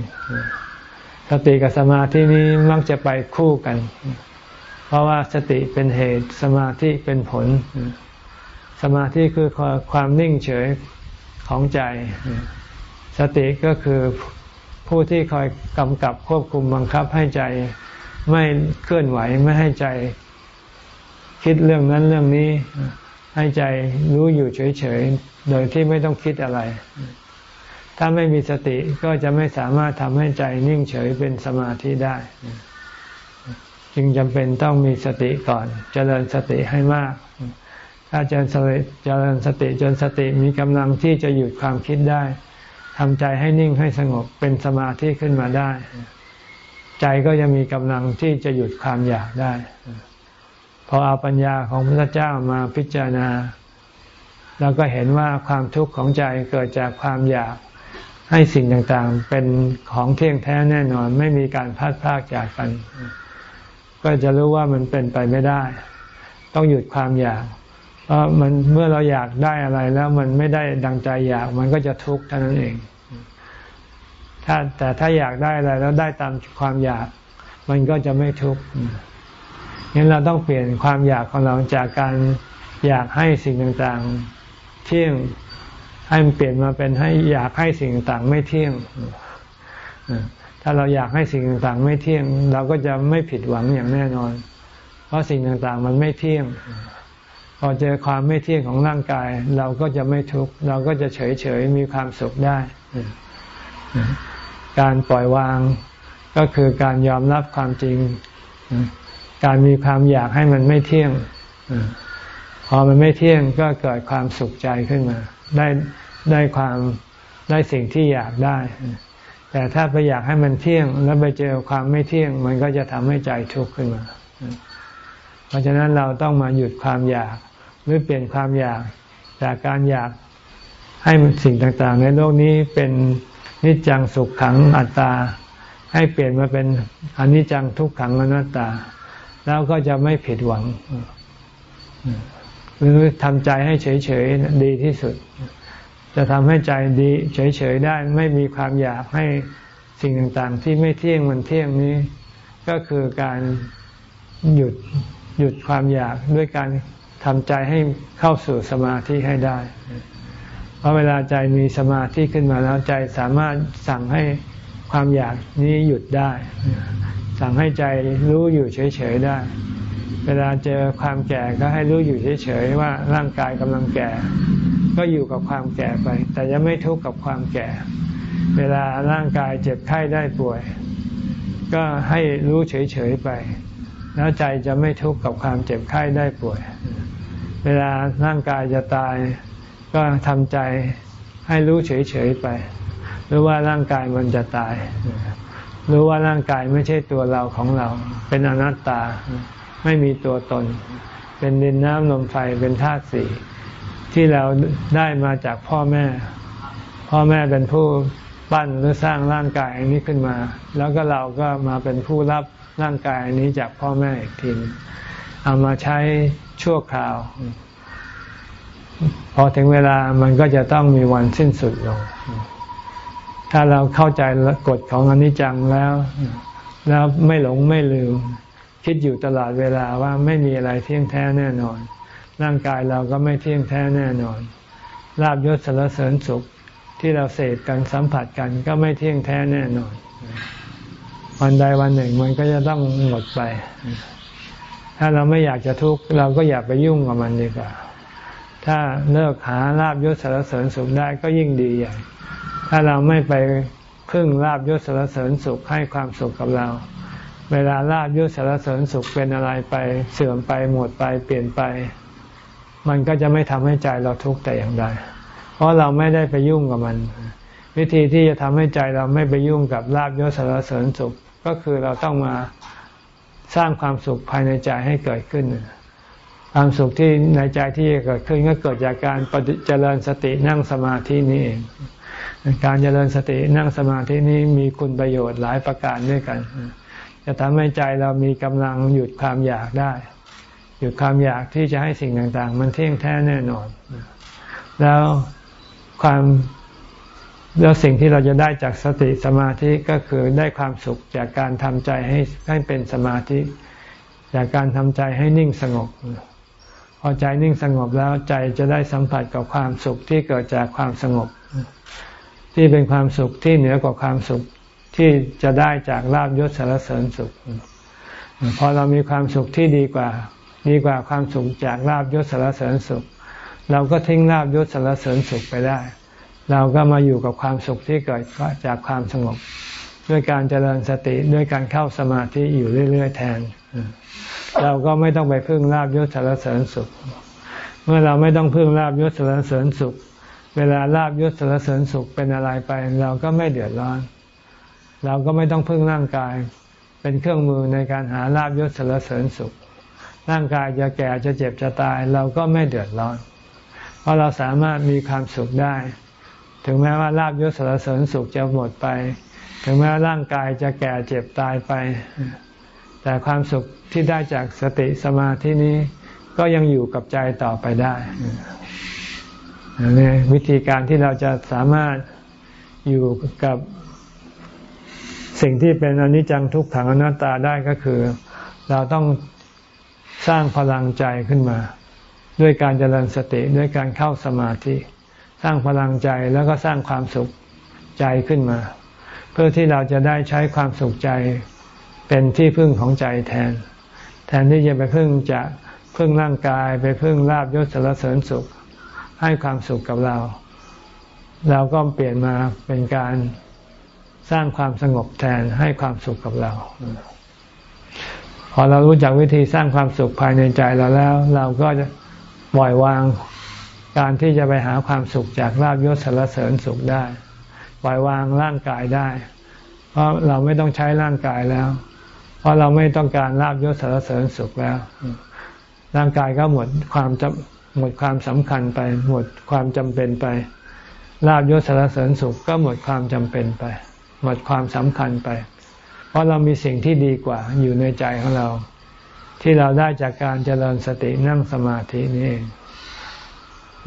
สติกับสมาธินี้มักจะไปคู่กัน เพราะว่าสติเป็นเหตุสมาธิเป็นผล สมาธิคือความนิ่งเฉยของใจ สติก็คือผู้ที่คอยกำกับควบคุมบังคับให้ใจไม่เคลื่อนไหวไม่ให้ใจ คิดเรื่องนั้นเรื่องนี้ ให้ใจรู้อยู่เฉยๆ โดยที่ไม่ต้องคิดอะไร ถ้าไม่มีสติก็จะไม่สามารถทำให้ใจนิ่งเฉยเป็นสมาธิได้ จึงจำเป็นต้องมีสติก่อนเจริญสติให้มาก ถ้าเจริญสติเจริญสติจนสติมีกำลังที่จะหยุดความคิดได้ทำใจให้นิ่งให้สงบเป็นสมาธิขึ้นมาได้ ใจก็จะมีกำลังที่จะหยุดความอยากได้ พอเอาปัญญาของพระเจ้ามาพิจารณา เราก็เห็นว่าความทุกข์ของใจเกิดจากความอยากให้สิ่งต่างๆ เป็นของเที่ยงแท้แน่นอน ไม่มีการพัดพากจากกัน ก็จะรู้ว่ามันเป็นไปไม่ได้ ต้องหยุดความอยาก เพราะมันเมื่อเราอยากได้อะไรแล้วมันไม่ได้ดังใจอยากมันก็จะทุกข์เท่านั้นเอง ถ้าแต่ถ้าอยากได้อะไรแล้วได้ตามความอยาก มันก็จะไม่ทุกข์ งั้นเราต้องเปลี่ยนความอยากของเราจากการอยากให้สิ่งต่างๆ เที่ยงให้มันเปลี่ยนมาเป็นให้อยากให้สิ่งต่างๆ ไม่เที่ยง ถ้าเราอยากให้สิ่งต่างๆ ไม่เที่ยง เราก็จะไม่ผิดหวังอย่างแน่นอน เพราะสิ่งต่างๆ มันไม่เที่ยง พอเจอความไม่เที่ยงของร่างกาย เราก็จะไม่ทุกข์เราก็จะเฉยเฉยมีความสุขได้ การปล่อยวางก็คือการยอมรับความจริง การมีความอยากให้มันไม่เที่ยงพอมันไม่เที่ยงก็เกิดความสุขใจขึ้นมา ได้ได้ความได้สิ่งที่อยากได้ แต่ถ้าไปอยากให้มันเที่ยง แล้วไปเจอความไม่เที่ยง มันก็จะทำให้ใจทุกข์ขึ้นมา เพราะฉะนั้นเราต้องมาหยุดความอยากหรือเปลี่ยนความอยาก จากการอยากให้สิ่งต่างๆ ในโลกนี้เป็นนิจจังสุขขังอัตตา ให้เปลี่ยนมาเป็นอนิจจังทุกขังอนัตตา แล้วก็จะไม่ผิดหวัง หรือทำใจให้เฉยๆดีที่สุด จะทำให้ใจดีเฉยๆได้ไม่มีความอยากให้สิ่งต่างๆ ที่ไม่เที่ยงมันเที่ยงนี้ ก็คือการหยุดหยุดความอยากด้วยการทำใจให้เข้าสู่สมาธิให้ได้ เพราะเวลาใจมีสมาธิขึ้นมาแล้วใจสามารถสั่งให้ความอยากนี้หยุดได้ สั่งให้ใจรู้อยู่เฉยๆได้ เวลาเจอความแก่ก็ให้รู้อยู่เฉยๆว่าร่างกายกำลังแก่ ก็อยู่กับความแก่ไป แต่ยังไม่ทุกข์กับความแก่ เวลาร่างกายเจ็บไข้ได้ป่วย ก็ให้รู้เฉยๆไป แล้วใจจะไม่ทุกข์กับความเจ็บไข้ได้ป่วย เวลาร่างกายจะตาย ก็ทำใจให้รู้เฉยๆไป หรู้ว่าร่างกายมันจะตาย รู้ว่าร่างกายไม่ใช่ตัวเราของเรา เป็นอนัตตา ไม่มีตัวตน เป็นดินน้ำลมไฟเป็นธาตุสี่ที่เราได้มาจากพ่อแม่ พ่อแม่เป็นผู้ปั้นหรือสร้างร่างกายอันนี้ขึ้นมา แล้วก็เราก็มาเป็นผู้รับร่างกายอันนี้จากพ่อแม่อีกทีเอามาใช้ชั่วคราว พอถึงเวลามันก็จะต้องมีวันสิ้นสุดลง ถ้าเราเข้าใจกฎของอนิจจังแล้ว แล้วไม่หลงไม่ลืม คิดอยู่ตลอดเวลาว่าไม่มีอะไรเที่ยงแท้แน่นอน ร่างกายเราก็ไม่เที่ยงแท้แน่นอนลาบยศสารเสริญสุขที่เราเสพกันสัมผัสกันก็ไม่เที่ยงแท้แน่นอน วันใดวันหนึ่งมันก็จะต้องหมดไป ถ้าเราไม่อยากจะทุกข์เราก็อย่าไปยุ่งกับมันดีกว่า ถ้าเลิกหาลาบยศสารเสริญสุขได้ก็ยิ่งดีใหญ่ ถ้าเราไม่ไปพึ่งลาบยศสารเสริญสุขให้ความสุขกับเรา เวลาลาบยศสารเสริญสุขเป็นอะไรไปเสื่อมไปหมดไปเปลี่ยนไป มันก็จะไม่ทำให้ใจเราทุกข์แต่อย่างใด เพราะเราไม่ได้ไปยุ่งกับมัน วิธีที่จะทำให้ใจเราไม่ไปยุ่งกับลาบยศสารเสริญสุข ก็คือเราต้องมาสร้างความสุขภายในใจให้เกิดขึ้น ความสุขที่ในใจที่เกิดขึ้นก็เกิดจากการเจริญสตินั่งสมาธินี่เอง การเจริญสตินั่งสมาธินี้มีคุณประโยชน์หลายประการด้วยกัน จะทำให้ใจเรามีกำลังหยุดความอยากได้ หยุดความอยากที่จะให้สิ่งต่าง ๆ มันเที่ยงแท้แน่นอน แล้วความแล้วสิ่งที่เราจะได้จากสติสมาธิก็คือได้ความสุขจากการทำใจให้ให้เป็นสมาธิ จากการทำใจให้นิ่งสงบพอใจนิ่งสงบแล้วใจจะได้สัมผัสกับความสุขที่เกิดจากความสงบ ที่เป็นความสุขที่เหนือกว่าความสุขที่จะได้จากลาบยศสารเสริญสุข พอเรามีความสุขที่ดีกว่า ดีกว่าความสุขจากลาบยศสารเสริญสุข เราก็ทิ้งลาบยศสารเสริญสุขไปได้ เราก็มาอยู่กับความสุขที่เกิดจากความสงบ ด้วยการเจริญสติด้วยการเข้าสมาธิอยู่เรื่อย ๆ แทน เราก็ไม่ต้องไปพึ่งลาบยศสารเสริญสุข เมื่อเราไม่ต้องพึ่งลาบยศสารเสริญสุข เวลาลาบยศสารเสริญสุขเป็นอะไรไป เราก็ไม่เดือดร้อน เราก็ไม่ต้องพึ่งร่างกาย เป็นเครื่องมือในการหาลาบยศสารเสริญสุข ร่างกายจะแก่จะเจ็บจะตาย เราก็ไม่เดือดร้อน เพราะเราสามารถมีความสุขได้ ถึงแม้ว่าลาบยศสารเสริญสุขจะหมดไป ถึงแม้ร่างกายจะแก่เจ็บตายไป แต่ความสุขที่ได้จากสติสมาธินี้ก็ยังอยู่กับใจต่อไปได้ นี่วิธีการที่เราจะสามารถอยู่กับสิ่งที่เป็นอนิจจังทุกขังอนัตตาได้ก็คือ เราต้องสร้างพลังใจขึ้นมา ด้วยการเจริญสติด้วยการเข้าสมาธิ สร้างพลังใจแล้วก็สร้างความสุขใจขึ้นมา เพื่อที่เราจะได้ใช้ความสุขใจเป็นที่พึ่งของใจแทน แทนที่จะไปพึ่งจะพึ่งร่างกายไปพึ่งลาบยศสารเสริญสุข ให้ความสุขกับเรา เราก็เปลี่ยนมาเป็นการสร้างความสงบแทนให้ความสุขกับเรา พอเรารู้จักวิธีสร้างความสุขภายในใจเราแล้ว เราก็จะปล่อยวางการที่จะไปหาความสุขจากลาบยศสารเสริญสุขได้ ปล่อยวางร่างกายได้ เพราะเราไม่ต้องใช้ร่างกายแล้ว เพราะเราไม่ต้องการลาบยศสารเสริญสุขแล้ว ร่างกายก็หมดความจ หมดความสำคัญไป หมดความจำเป็นไปลาบยศสารเสริญสุขก็หมดความจำเป็นไป หมดความสำคัญไป เพราะเรามีสิ่งที่ดีกว่าอยู่ในใจของเรา ที่เราได้จากการเจริญสตินั่งสมาธินี่เอง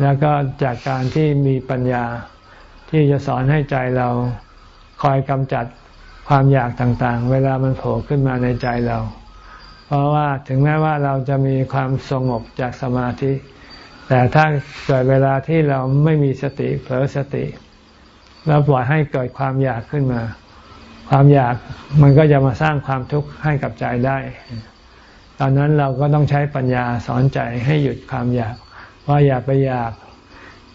แล้วก็จากการที่มีปัญญาที่จะสอนให้ใจเราคอยกำจัดความอยากต่างๆ เวลามันโผล่ขึ้นมาในใจเรา เพราะว่าถึงแม้ว่าเราจะมีความสงบจากสมาธิ แต่ถ้าเกิดเวลาที่เราไม่มีสติเผลอสติ แล้วปล่อยให้เกิดความอยากขึ้นมา ความอยากมันก็จะมาสร้างความทุกข์ให้กับใจได้ ตอนนั้นเราก็ต้องใช้ปัญญาสอนใจให้หยุดความอยาก ว่าอย่าไปอยาก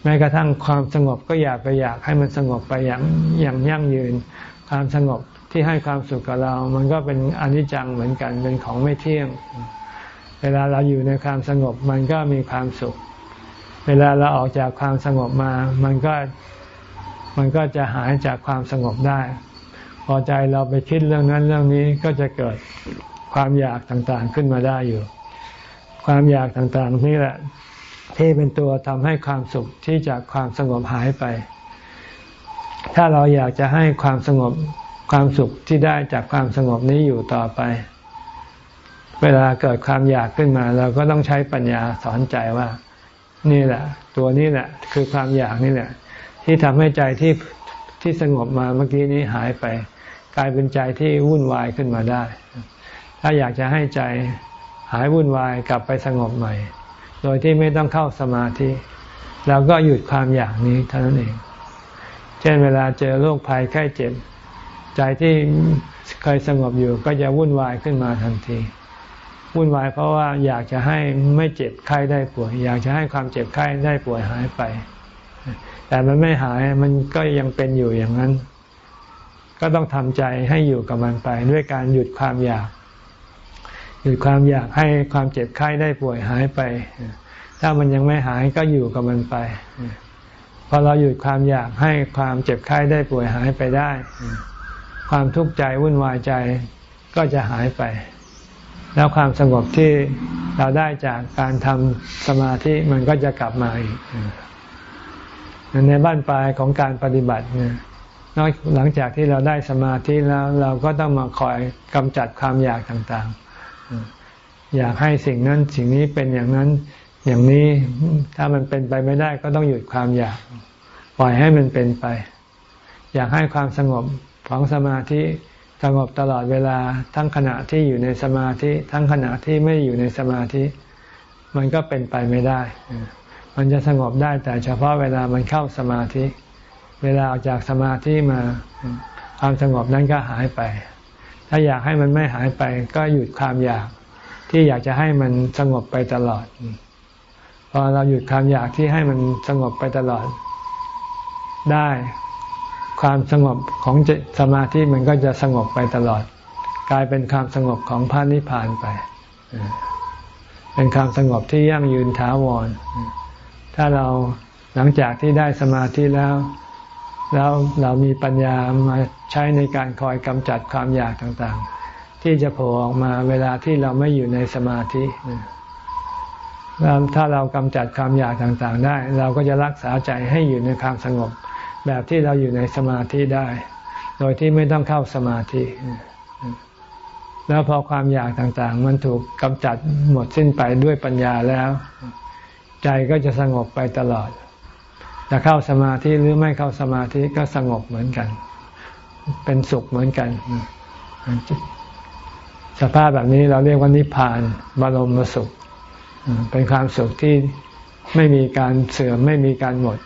แม้กระทั่งความสงบก็อยากไปอยากให้มันสงบไปอย่างอย่างยั่งยืน ความสงบที่ให้ความสุขกับเรา มันก็เป็นอนิจจังเหมือนกันเป็นของไม่เที่ยง เวลาเราอยู่ในความสงบมันก็มีความสุข เวลาเราออกจากความสงบมา มันก็มันก็จะหายจากความสงบได้ พอใจเราไปคิดเรื่องนั้นเรื่องนี้ก็จะเกิดความอยากต่างๆขึ้นมาได้อยู่ ความอยากต่างๆนี่แหละที่เป็นตัวทำให้ความสุขที่จากความสงบหายไป ถ้าเราอยากจะให้ความสงบความสุขที่ได้จากความสงบนี้อยู่ต่อไป เวลาเกิดความอยากขึ้นมา เราก็ต้องใช้ปัญญาสอนใจว่า นี่แหละ ตัวนี้แหละ คือความอยากนี่แหละ ที่ทำให้ใจที่ที่สงบมาเมื่อกี้นี้หายไป กลายเป็นใจที่วุ่นวายขึ้นมาได้ ถ้าอยากจะให้ใจหายวุ่นวายกลับไปสงบใหม่ โดยที่ไม่ต้องเข้าสมาธิเราก็หยุดความอยากนี้เท่านั้นเอง เช่นเวลาเจอโรคภัยไข้เจ็บ ใจที่เคยสงบอยู่ก็จะวุ่นวายขึ้นมาทันที วุ่นวายเพราะว่าอยากจะให้ไม่เจ็บไข้ได้ป่วย อยากจะให้ความเจ็บไข้ได้ป่วยหายไป แต่มันไม่หายมันก็ยังเป็นอยู่อย่างนั้น ก็ต้องทำใจให้อยู่กับมันไป ด้วยการหยุดความอยาก หยุดความอยากให้ความเจ็บไข้ได้ป่วยหายไป ถ้ามันยังไม่หายก็อยู่กับมันไปพอเราหยุดความอยากให้ความเจ็บไข้ได้ป่วยหายไปได้ ความทุกข์ใจวุ่นวายใจก็จะหายไป แล้วความสงบที่เราได้จากการทำสมาธิมันก็จะกลับมาอีกในบ้านปลายของการปฏิบัติเนี่ยนอกหลังจากที่เราได้สมาธิแล้วเราก็ต้องมาคอยกำจัดความอยากต่างๆ อยากให้สิ่งนั้นสิ่งนี้เป็นอย่างนั้นอย่างนี้ถ้ามันเป็นไปไม่ได้ก็ต้องหยุดความอยาก ปล่อยให้มันเป็นไป อยากให้ความสงบของสมาธิ สงบตลอดเวลาทั้งขณะที่อยู่ในสมาธิ ทั้งขณะที่ไม่อยู่ในสมาธิ มันก็เป็นไปไม่ได้ มันจะสงบได้แต่เฉพาะเวลามันเข้าสมาธิ เวลาออกจากสมาธิมาความสงบนั้นก็หายไป ถ้าอยากให้มันไม่หายไปก็หยุดความอยากที่อยากจะให้มันสงบไปตลอด พอเราหยุดความอยากที่ให้มันสงบไปตลอดได้ ความสงบของสมาธิมันก็จะสงบไปตลอด กลายเป็นความสงบของพระนิพพานไป เป็นความสงบที่ยั่งยืนถาวร ถ้าเราหลังจากที่ได้สมาธิแล้ว แล้วเรามีปัญญามาใช้ในการคอยกำจัดความอยากต่างๆ ที่จะโผล่ออกมาเวลาที่เราไม่อยู่ในสมาธิแล้วถ้าเรากำจัดความอยากต่างๆ ได้ เราก็จะรักษาใจให้อยู่ในความสงบ แบบที่เราอยู่ในสมาธิได้ โดยที่ไม่ต้องเข้าสมาธิ แล้วพอความอยากต่างๆ มันถูกกำจัดหมดสิ้นไปด้วยปัญญาแล้ว ใจก็จะสงบไปตลอด จะเข้าสมาธิหรือไม่เข้าสมาธิก็สงบเหมือนกัน เป็นสุขเหมือนกัน สภาพแบบนี้เราเรียกว่านิพพานบรมสุข เป็นความสุขที่ไม่มีการเสื่อมไม่มีการหมด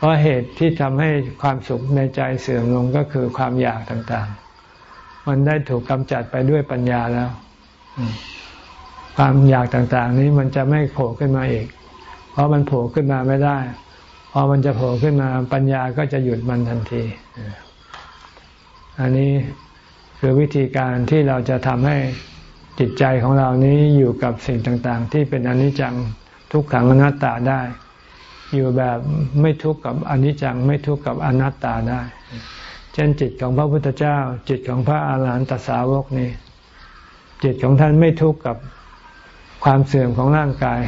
เพราะเหตุที่ทำให้ความสุขในใจเสื่อมลงก็คือความอยากต่างๆ มันได้ถูกกำจัดไปด้วยปัญญาแล้ว ความอยากต่างๆ นี้มันจะไม่โผล่ขึ้นมาอีก เพราะมันโผล่ขึ้นมาไม่ได้ พอมันจะโผล่ขึ้นมาปัญญาก็จะหยุดมันทันที อันนี้คือวิธีการที่เราจะทำให้จิตใจของเรานี้อยู่กับสิ่งต่างๆ ที่เป็นอนิจจังทุกขังอนัตตาได้ อยู่แบบไม่ทุกข์กับอนิจจังไม่ทุกข์กับอนัตตาได้ เช่นจิตของพระพุทธเจ้า จิตของพระอาหารหันตสาวกนี้จิตของท่านไม่ทุกข์กับความเสื่อมของร่างกาย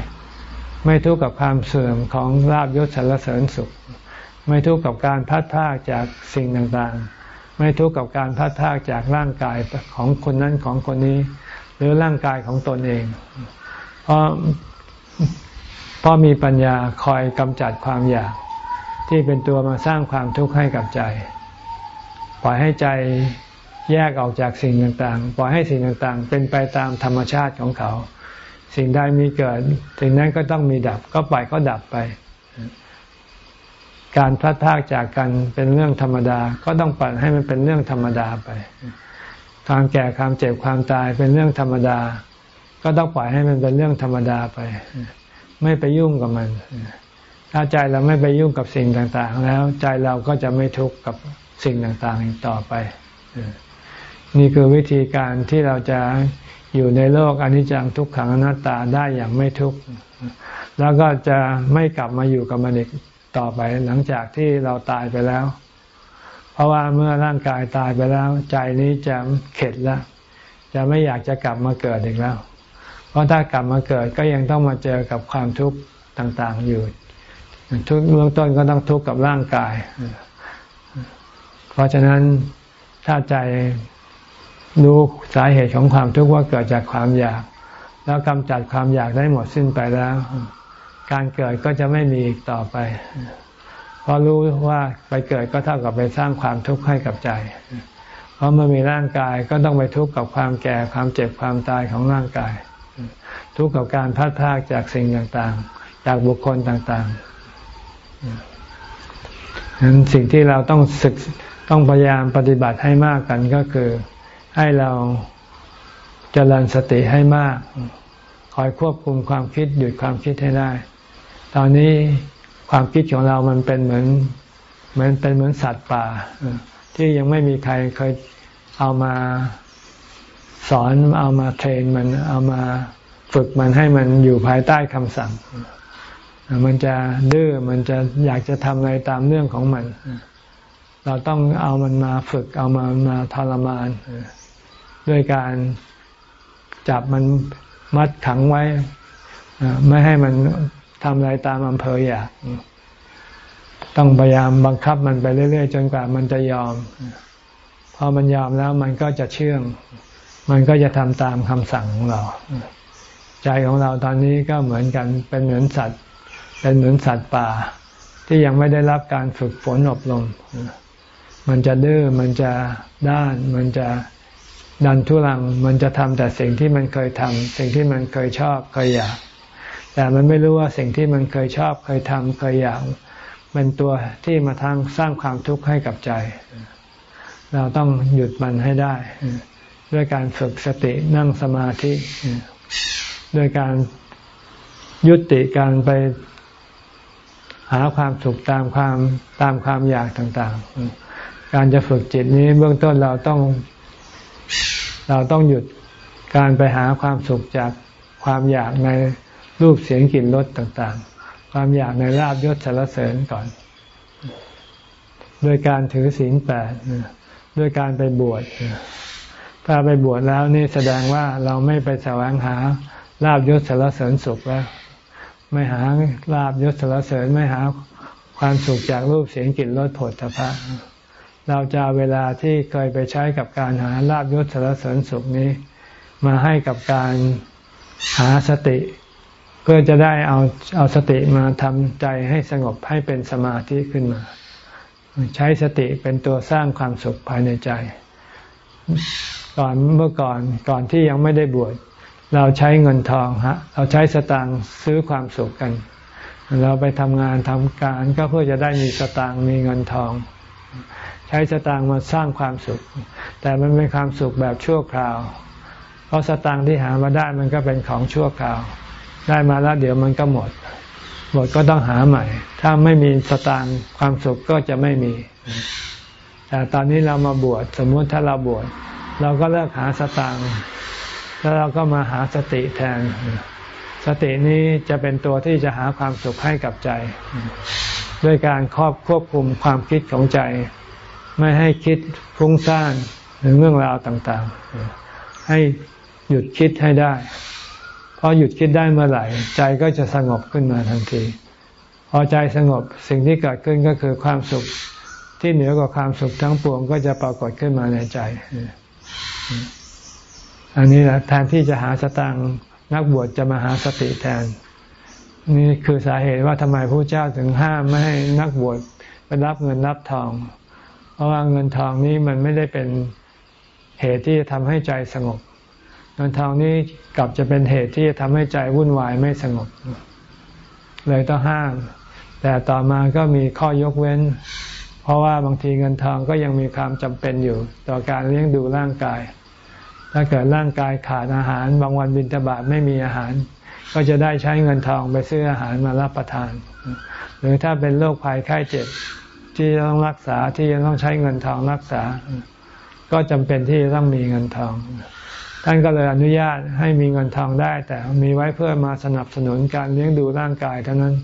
ไม่ทุกข์กับความเสื่อมของลาบยศสารเสริญสุข ไม่ทุกข์กับการพัดพากจากสิ่งต่างๆ ไม่ทุกข์กับการพัดพากจากร่างกายของคนนั้นของคนนี้ หรือร่างกายของตนเอง เพราะ เพราะมีปัญญาคอยกำจัดความอยาก ที่เป็นตัวมาสร้างความทุกข์ให้กับใจ ปล่อยให้ใจแยกออกจากสิ่งต่างๆ ปล่อยให้สิ่งต่างๆ เป็นไปตามธรรมชาติของเขา สิ่งใดมีเกิด สิ่งนั้นก็ต้องมีดับ ก็ปล่อยก็ดับไป การพลัดพรากจากกันเป็นเรื่องธรรมดา ก็ต้องปล่อยให้มันเป็นเรื่องธรรมดาไป ความแก่ความเจ็บความตายเป็นเรื่องธรรมดา ก็ต้องปล่อยให้มันเป็นเรื่องธรรมดาไป ไม่ไปยุ่งกับมัน ถ้าใจเราไม่ไปยุ่งกับสิ่งต่างๆ แล้วใจเราก็จะไม่ทุกข์กับสิ่งต่างๆอีกต่อไปนี่คือวิธีการที่เราจะอยู่ในโลกอนิจจังทุกขังอนัตตาได้อย่างไม่ทุกข์แล้วก็จะไม่กลับมาอยู่กับมันอีกต่อไปหลังจากที่เราตายไปแล้ว เพราะว่าเมื่อร่างกายตายไปแล้ว ใจนี้จะเข็ดแล้ว จะไม่อยากจะกลับมาเกิดอีกแล้ว เพราะถ้ากลับมาเกิดก็ยังต้องมาเจอกับความทุกข์ต่างๆอยู่ ทุกเบื้องต้นก็ต้องทุกข์กับร่างกาย เพราะฉะนั้นถ้าใจรู้สาเหตุของความทุกข์ว่าเกิดจากความอยาก แล้วกำจัดความอยากได้หมดสิ้นไปแล้ว การเกิดก็จะไม่มีอีกต่อไปเพราะรู้ว่าไปเกิดก็เท่ากับไปสร้างความทุกข์ให้กับใจ เพราะเมื่อมีร่างกายก็ต้องไปทุกข์กับความแก่ความเจ็บความตายของร่างกาย ทุกข์กับการพัดพากจากสิ่งต่างๆ จากบุคคลต่างๆนั้นสิ่งที่เราต้องศึกต้องพยายามปฏิบัติให้มากกันก็คือ ให้เราเจริญสติให้มาก คอยควบคุมความคิดหยุดความคิดให้ได้ ตอนนี้ความคิดของเรามันเป็นเหมือนเหมือนเป็นเหมือนสัตว์ป่า ที่ยังไม่มีใครเคยเอามา สอนเอามาเทรนมันเอามาฝึกมันให้มันอยู่ภายใต้คำสั่ง มันจะดื้อมันจะอยากจะทำอะไรตามเรื่องของมัน เราต้องเอามันมาฝึกเอามามาทรมานด้วยการจับมันมัดขังไว้ไม่ให้มันทำอะไรตามอำเภออยาก ต้องพยายามบังคับมันไปเรื่อยๆ จนกว่ามันจะยอม พอมันยอมแล้วมันก็จะเชื่อง มันก็จะทำตามคำสั่งของเรา ใจของเราตอนนี้ก็เหมือนกันเป็นเหมือนสัตว์ เป็นเหมือนสัตว์ป่า ที่ยังไม่ได้รับการฝึกฝนอบรมมันจะดื้อมันจะด้าน มันจะดันทุลัง มันจะทำแต่สิ่งที่มันเคยทำสิ่งที่มันเคยชอบเคยอยาก แต่มันไม่รู้ว่าสิ่งที่มันเคยชอบเคยทำเคยอยากเป็นตัวที่มาทางสร้างความทุกข์ให้กับใจ เราต้องหยุดมันให้ได้ ด้วยการฝึกสตินั่งสมาธิด้วยการยุติการไปหาความสุขตามความตามความอยากต่างๆ การจะฝึกจิตนี้เบื้องต้นเราต้อง เราต้องหยุดการไปหาความสุขจากความอยากในรูปเสียงกลิ่นรสต่างๆ ความอยากในลาบยศสารเสริญก่อนด้วยการถือศีลแปดด้วยการไปบวช ถ้าไปบวชแล้วนี่แสดงว่าเราไม่ไปแสวงหาลาบยศสารเสริญสุขแล้ว ไม่หาลาบยศสารเสริญไม่หาความสุขจากรูปเสียงกลิ่นรสผลพระเราจะเอาเวลาที่เคยไปใช้กับการหาลาบยศสารเสริญสุขนี้ มาให้กับการหาสติ เพื่อจะได้เอาเอาสติมาทำใจให้สงบให้เป็นสมาธิขึ้นมา ใช้สติเป็นตัวสร้างความสุขภายในใจ ก่อนเมื่อก่อนก่อนที่ยังไม่ได้บวชเราใช้เงินทองฮะเราใช้สตางค์ซื้อความสุขกัน เราไปทำงานทำการก็เพื่อจะได้มีสตางค์มีเงินทอง ใช้สตางค์มาสร้างความสุข แต่มันเป็นความสุขแบบชั่วคราว เพราะสตางค์ที่หามาได้มันก็เป็นของชั่วคราว ได้มาแล้วเดี๋ยวมันก็หมดหมดก็ต้องหาใหม่ ถ้าไม่มีสตางค์ความสุขก็จะไม่มี แต่ตอนนี้เรามาบวชสมมุติถ้าเราบวช เราก็เลิกหาสตางค์แล้วเราก็มาหาสติแทน สตินี้จะเป็นตัวที่จะหาความสุขให้กับใจ ด้วยการครอบควบคุมความคิดของใจ ไม่ให้คิดฟุ้งซ่านถึงเรื่องราวต่างๆ ให้หยุดคิดให้ได้พอหยุดคิดได้เมื่อไหร่ ใจก็จะสงบขึ้นมาทันที พอใจสงบสิ่งที่เกิดขึ้นก็คือความสุขที่เหนือกว่าความสุขทั้งปวงก็จะปรากฏขึ้นมาในใจ อันนี้แหละแทนที่จะหาสตางนักบวชจะมาหาสติแทน นี่คือสาเหตุว่าทำไมพระเจ้าถึงห้ามไม่ให้นักบวชไปรับเงินรับทอง เพราะว่าเงินทองนี้มันไม่ได้เป็นเหตุที่จะทำให้ใจสงบ เงินทองนี้กลับจะเป็นเหตุที่จะทำให้ใจวุ่นวายไม่สงบ เลยต้องห้าม แต่ต่อมาก็มีข้อยกเว้น เพราะว่าบางทีเงินทองก็ยังมีความจำเป็นอยู่ ต่อการเลี้ยงดูร่างกาย ถ้าเกิดร่างกายขาดอาหาร บางวันบินตบาทไม่มีอาหาร ก็จะได้ใช้เงินทองไปซื้ออาหารมารับประทาน หรือถ้าเป็นโรคภัยไข้เจ็บที่ต้องรักษาที่จะต้องใช้เงินทองรักษา ก็จำเป็นที่จะต้องมีเงินทอง ท่านก็เลยอนุญาตให้มีเงินทองได้ แต่มีไว้เพื่อมาสนับสนุนการเลี้ยงดูร่างกายเท่านั้น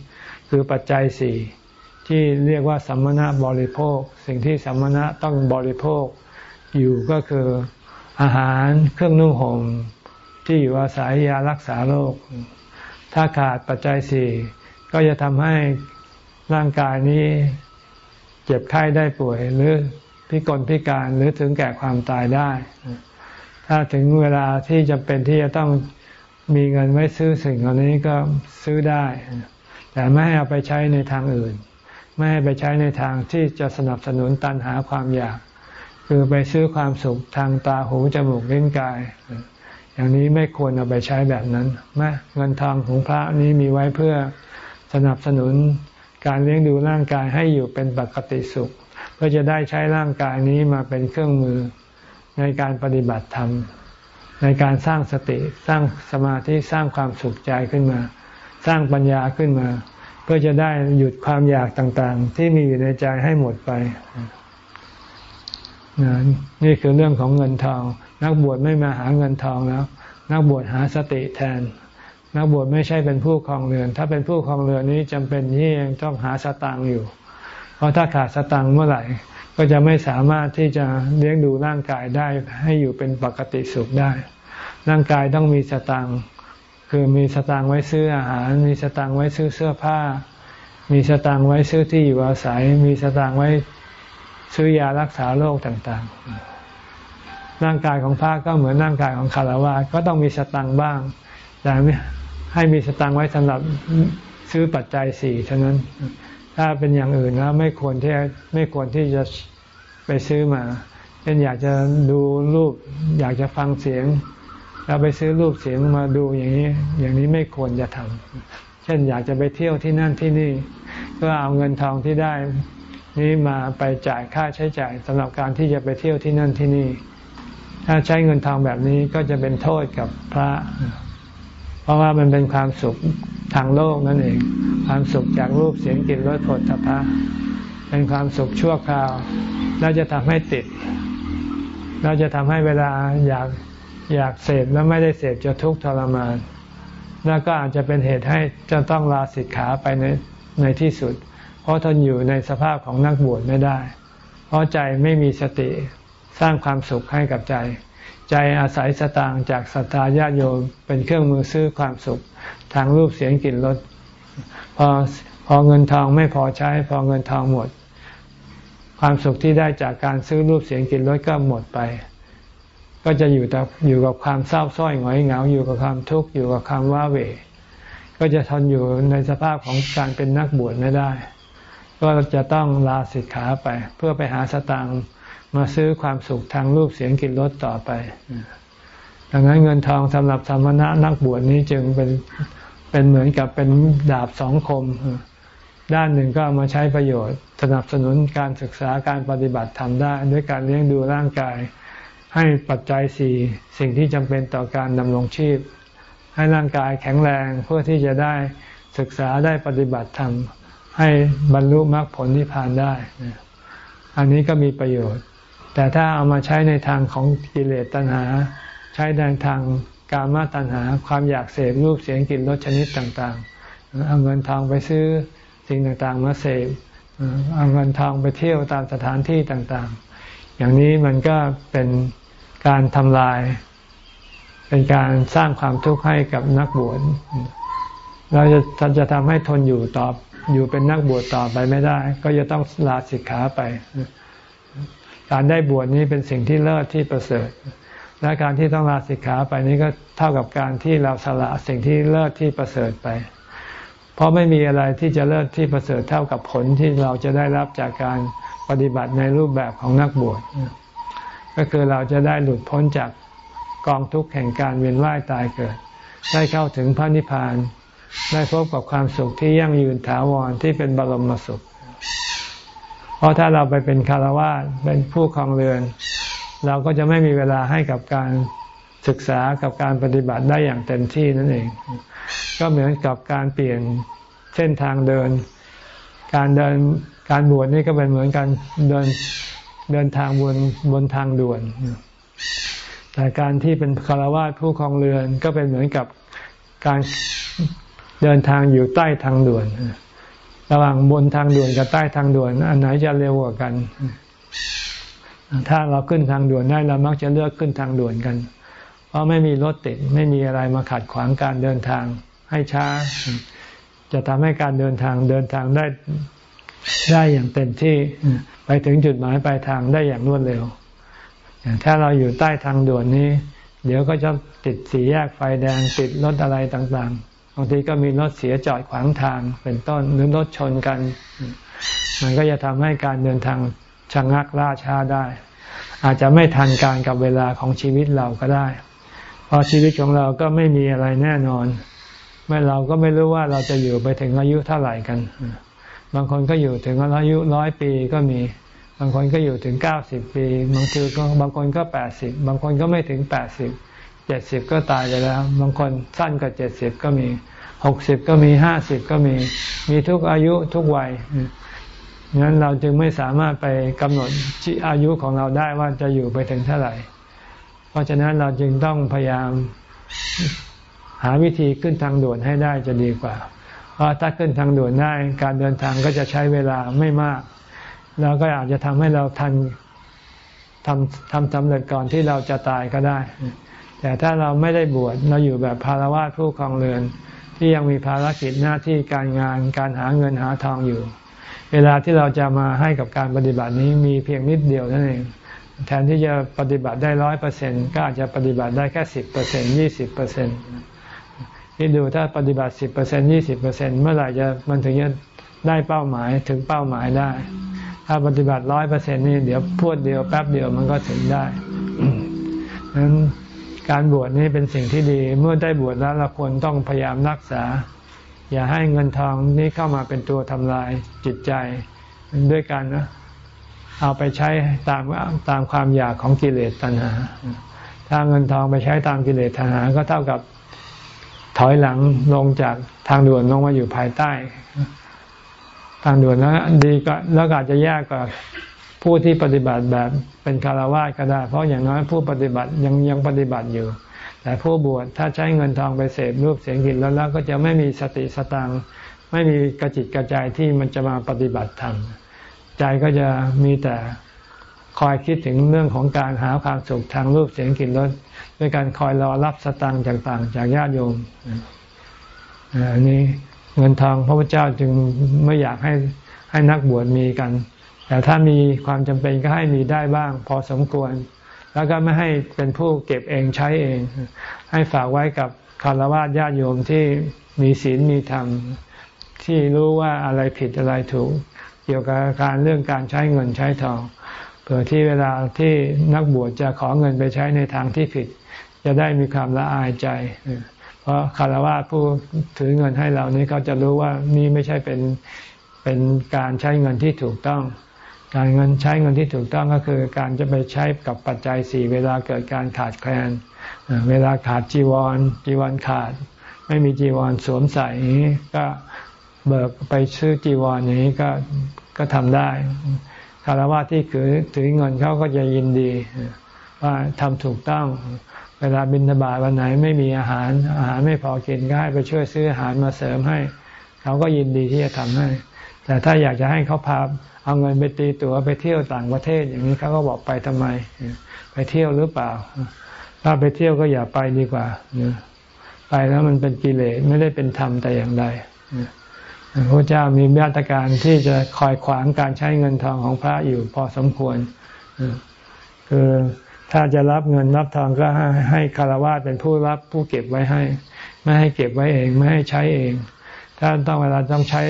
คือปัจจัยสี่ที่เรียกว่าสัมมณะบริโภค สิ่งที่สัมมณะต้องบริโภคอยู่ก็คือ อาหารเครื่องนุ่งห่มที่อยู่อาศัยยารักษาโรค ถ้าขาดปัจจัยสี่ก็จะทำให้ร่างกายนี้เจ็บไข้ได้ป่วย หรือพิกลพิการหรือถึงแก่ความตายได้ ถ้าถึงเวลาที่จำเป็นที่จะต้องมีเงินไว้ซื้อสิ่งเหล่านี้ก็ซื้อได้ แต่ไม่ให้เอาไปใช้ในทางอื่น ไม่ให้ไปใช้ในทางที่จะสนับสนุนตันหาความอยาก คือไปซื้อความสุขทางตาหูจมูกลิ้นกาย อย่างนี้ไม่ควรเอาไปใช้แบบนั้นแม่เงินทองของพระนี้มีไว้เพื่อสนับสนุนการเลี้ยงดูร่างกายให้อยู่เป็นปกติสุข เพื่อจะได้ใช้ร่างกายนี้มาเป็นเครื่องมือในการปฏิบัติธรรม ในการสร้างสติสร้างสมาธิสร้างความสุขใจขึ้นมา สร้างปัญญาขึ้นมา เพื่อจะได้หยุดความอยากต่างๆ ที่มีอยู่ในใจให้หมดไป นี่คือเรื่องของเงินทอง นักบวชไม่มาหาเงินทองแล้ว นักบวชหาสติแทน นักบวชไม่ใช่เป็นผู้ครองเรือน ถ้าเป็นผู้ครองเรือนนี้จำเป็นที่ยังต้องหาสตางค์อยู่ เพราะถ้าขาดสตางค์เมื่อไหร่ ก็จะไม่สามารถที่จะเลี้ยงดูร่างกายได้ให้อยู่เป็นปกติสุขได้ ร่างกายต้องมีสตางค์คือมีสตางค์ไว้ซื้ออาหาร มีสตางค์ไว้ซื้อเสื้อผ้า มีสตางค์ไว้ซื้อที่อยู่อาศัย มีสตางค์ไว้ ซื้อยารักษาโรคต่างๆ ร่างกายของพระก็เหมือนร่างกายของคารวะก็ต้องมีสตังบ้าง แต่ให้มีสตังไว้สำหรับซื้อปัจจัยสี่เท่านั้น ถ้าเป็นอย่างอื่นแล้วไม่ควรที่ไม่ควรที่จะไปซื้อมาเช่นอยากจะดูรูป อยากจะฟังเสียง แล้วไปซื้อรูปเสียงมาดูอย่างนี้ อย่างนี้ไม่ควรจะทำเช่นอยากจะไปเที่ยวที่นั่นที่นี่ ก็เอาเงินทองที่ได้ นี้มาไปจ่ายค่าใช้จ่ายสำหรับการที่จะไปเที่ยวที่นั่นที่นี่ ถ้าใช้เงินทองแบบนี้ก็จะเป็นโทษกับพระ เพราะว่ามันเป็นความสุขทางโลกนั่นเอง ความสุขจากรูปเสียงกลิ่นรสผลทพะเป็นความสุขชั่วคราวแล้วจะทำให้ติดเราจะทำให้เวลาอยากอยากเสพแล้วไม่ได้เสพจะทุกข์ทรมาน แล้วก็อาจจะเป็นเหตุให้จะต้องลาสิกขาไปในในที่สุด ราะทนอยู่ในสภาพของนักบวชไม่ได้ เพราะใจไม่มีสติสร้างความสุขให้กับใจ ใจอาศัยสตางจากศรัทธาญาติโยมเป็นเครื่องมือซื้อความสุข ทางรูปเสียงกลิ่นรสพอพอเงินทองไม่พอใช้ พอเงินทองหมด ความสุขที่ได้จากการซื้อรูปเสียงกลิ่นรสก็หมดไป ก็จะอยู่แต่อยู่กับความเศร้าส้อยหงอยเหงาอยู่กับความทุกข์อยู่กับความว้าเหวก็จะทนอยู่ในสภาพของการเป็นนักบวชไม่ได้ ก็จะต้องลาสิกขาไป เพื่อไปหาสตางค์มาซื้อความสุขทางรูปเสียงกลิ่นรสต่อไป ดังนั้นเงินทองสำหรับสมณะนักบวชนี้จึงเป็นเป็นเหมือนกับเป็นดาบสองคม ด้านหนึ่งก็เอามาใช้ประโยชน์ สนับสนุนการศึกษาการปฏิบัติทำได้ ด้วยการเลี้ยงดูร่างกาย ให้ปัจจัยสี่สิ่งที่จำเป็นต่อการดำรงชีพ ให้ร่างกายแข็งแรงเพื่อที่จะได้ศึกษาได้ปฏิบัติธรรม ให้บรรลุมรรคผลนิพพานได้ อันนี้ก็มีประโยชน์ แต่ถ้าเอามาใช้ในทางของกิเลสตัณหา ใช้ในทางกามาตัณหา ความอยากเสพรูปเสียงกลิ่นรสชนิดต่างๆ เอาเงินทองไปซื้อสิ่งต่างๆ มาเสพเอาเงินทองไปเที่ยวตามสถานที่ต่างๆ อย่างนี้มันก็เป็นการทำลาย เป็นการสร้างความทุกข์ให้กับนักบวชเราจะจะทำให้ทนอยู่ต่อ อยู่เป็นนักบวชต่อไปไม่ได้ ก็จะต้องลาสิกขาไป การได้บวชนี้เป็นสิ่งที่เลิศที่ประเสริฐ และการที่ต้องลาสิกขาไปนี้ก็เท่ากับการที่เราสละสิ่งที่เลิศที่ประเสริฐไป เพราะไม่มีอะไรที่จะเลิศที่ประเสริฐเท่ากับผลที่เราจะได้รับจากการปฏิบัติในรูปแบบของนักบวช ก็คือเราจะได้หลุดพ้นจากกองทุกข์แห่งการเวียนว่ายตายเกิด ได้เข้าถึงพระนิพพาน ได้พบกับความสุขที่ยั่งยืนถาวรที่เป็นบรมสุข เพราะถ้าเราไปเป็นคารวะเป็นผู้ครองเรือน เราก็จะไม่มีเวลาให้กับการศึกษากับการปฏิบัติได้อย่างเต็มที่นั่นเอง ก็เหมือนกับการเปลี่ยนเส้นทางเดิน การเดินการบวชนี่ก็เป็นเหมือนการเดินเดินทางบนบนทางด่วน แต่การที่เป็นคารวะผู้ครองเรือนก็เป็นเหมือนกับการ เดินทางอยู่ใต้ทางด่วน ระหว่างบนทางด่วนกับใต้ทางด่วน อันไหนจะเร็วกว่ากัน ถ้าเราขึ้นทางด่วนได้เรามักจะเลือกขึ้นทางด่วนกัน เพราะไม่มีรถติดไม่มีอะไรมาขัดขวางการเดินทางให้ช้า จะทำให้การเดินทางเดินทางได้ได้อย่างเต็มที่ไปถึงจุดหมายปลายทางได้อย่างรวดเร็วถ้าเราอยู่ใต้ทางด่วนนี้ เดี๋ยวก็จะติดสีแยกไฟแดงติดรถอะไรต่างๆางทีก็มีรถเสียจอดขวางทางเป็นต้นหรือรถชนกัน มันก็จะทำให้การเดินทางชะงักล่าช้าได้ อาจจะไม่ทันการกับเวลาของชีวิตเราก็ได้ เพราะชีวิตของเราก็ไม่มีอะไรแน่นอนไม่เราก็ไม่รู้ว่าเราจะอยู่ไปถึงอายุเท่าไหร่กัน บางคนก็อยู่ถึงอายุร้อยปีก็มี บางคนก็อยู่ถึงเก้าสิบปี บางทีก็บางคนก็แปดสิบบางคนก็ไม่ถึงแปดสิบ เจ็ดสิบก็ตายไปแล้ว บางคนสั้นกว่าเจ็ดสิบก็มีหกสิบก็มีห้าสิบก็มี มีทุกอายุทุกวัยงั้นเราจึงไม่สามารถไปกำหนดอายุของเราได้ว่าจะอยู่ไปถึงเท่าไหร่ เพราะฉะนั้นเราจึงต้องพยายามหาวิธีขึ้นทางด่วนให้ได้จะดีกว่า เพราะถ้าขึ้นทางด่วนได้การเดินทางก็จะใช้เวลาไม่มาก แล้วก็อาจจะทำให้เราทันทำทำสำเร็จก่อนที่เราจะตายก็ได้ แต่ถ้าเราไม่ได้บวชเราอยู่แบบภารวะผู้ครองเรือน ที่ยังมีภารกิจหน้าที่การงานการหาเงินหาทองอยู่ เวลาที่เราจะมาให้กับการปฏิบัตินี้มีเพียงนิดเดียวนั่นเองแทนที่จะปฏิบัติได้ร้อยเปอร์เซ็นก็อาจจะปฏิบัติได้แค่สิบเปอร์เซ็นยี่สิบเปอร์เซ็นต์คิดดูถ้าปฏิบัติสิบเปอร์เซ็นยี่สิบเปอร์เซ็นเมื่อไหร่จะมันถึงจะได้เป้าหมายถึงเป้าหมายได้ ถ้าปฏิบัติร้อยเปอร์เซ็นนี่เดี๋ยวพูดเดียวแป๊บเดียวมันก็ถึงได้ดังนั้น การบวชนี่เป็นสิ่งที่ดี เมื่อได้บวชแล้วเราควรต้องพยายามรักษา อย่าให้เงินทองนี้เข้ามาเป็นตัวทำลายจิตใจด้วยการนะเอาไปใช้ตามตามความอยากของกิเลสตัณหา ถ้าเงินทองไปใช้ตามกิเลสตัณหา ก็เท่ากับถอยหลังลงจากทางด่วนลงมาอยู่ภายใต้ ทางด่วนแล้วดีก็แล้วอาจจะยากกว่า ผู้ที่ปฏิบัติแบบเป็นคารวะก็ได้ เพราะอย่างน้อยผู้ปฏิบัติยังยังปฏิบัติอยู่ แต่ผู้บวชถ้าใช้เงินทองไปเสพรูปเสียงกลิ่นแล้วแล้วก็จะไม่มีสติสตังไม่มีกระจิตกระใจที่มันจะมาปฏิบัติธรรมใจก็จะมีแต่คอยคิดถึงเรื่องของการหาความสุขทางรูปเสียงกลิ่นรสด้วยการคอยรอรับสตังค์ต่างๆ จากญาติโยมอันนี้เงินทองพระพุทธเจ้าจึงไม่อยากให้ให้นักบวชมีกัน แต่ถ้ามีความจำเป็นก็ให้มีได้บ้าง พอสมควร แล้วก็ไม่ให้เป็นผู้เก็บเองใช้เอง ให้ฝากไว้กับคารวะญาติโยมที่มีศีลมีธรรม ที่รู้ว่าอะไรผิดอะไรถูก เกี่ยวกับการเรื่องการใช้เงินใช้ทองเผื่อที่เวลาที่นักบวชจะขอเงินไปใช้ในทางที่ผิด จะได้มีความละอายใจ เพราะคารวะผู้ถือเงินให้เรานี้เขาจะรู้ว่านี่ไม่ใช่เป็นเป็นการใช้เงินที่ถูกต้อง การเงินใช้เงินที่ถูกต้องก็คือการจะไปใช้กับปัจจัยสี่เวลาเกิดการขาดแคลน เวลาขาดจีวร จีวรขาด ไม่มีจีวรสวมใส่ก็เบิกไปซื้อจีวรนี้ก็ก็ทำได้คารวะที่ถือถือเงินเขาก็จะยินดี ว่าทำถูกต้อง เวลาบินทบาทวันไหนไม่มีอาหาร อาหารไม่พอกินก็ให้ไปช่วยซื้ออาหารมาเสริมให้ เขาก็ยินดีที่จะทำให้ แต่ถ้าอยากจะให้เขาพา เอาเงินไปตีตั๋วไปเที่ยวต่างประเทศอย่างนี้เขาก็บอกไปทำไม ไปเที่ยวหรือเปล่า ถ้าไปเที่ยวก็อย่าไปดีกว่าไปแล้วมันเป็นกิเลสไม่ได้เป็นธรรมแต่อย่างใดพระเจ้ามีมาตรการที่จะคอยขวางการใช้เงินทองของพระอยู่พอสมควรคือถ้าจะรับเงินรับทองก็ให้คารวะเป็นผู้รับผู้เก็บไว้ให้ ไม่ให้เก็บไว้เอง ไม่ให้ใช้เอง ถ้าต้องเวลาต้องใช้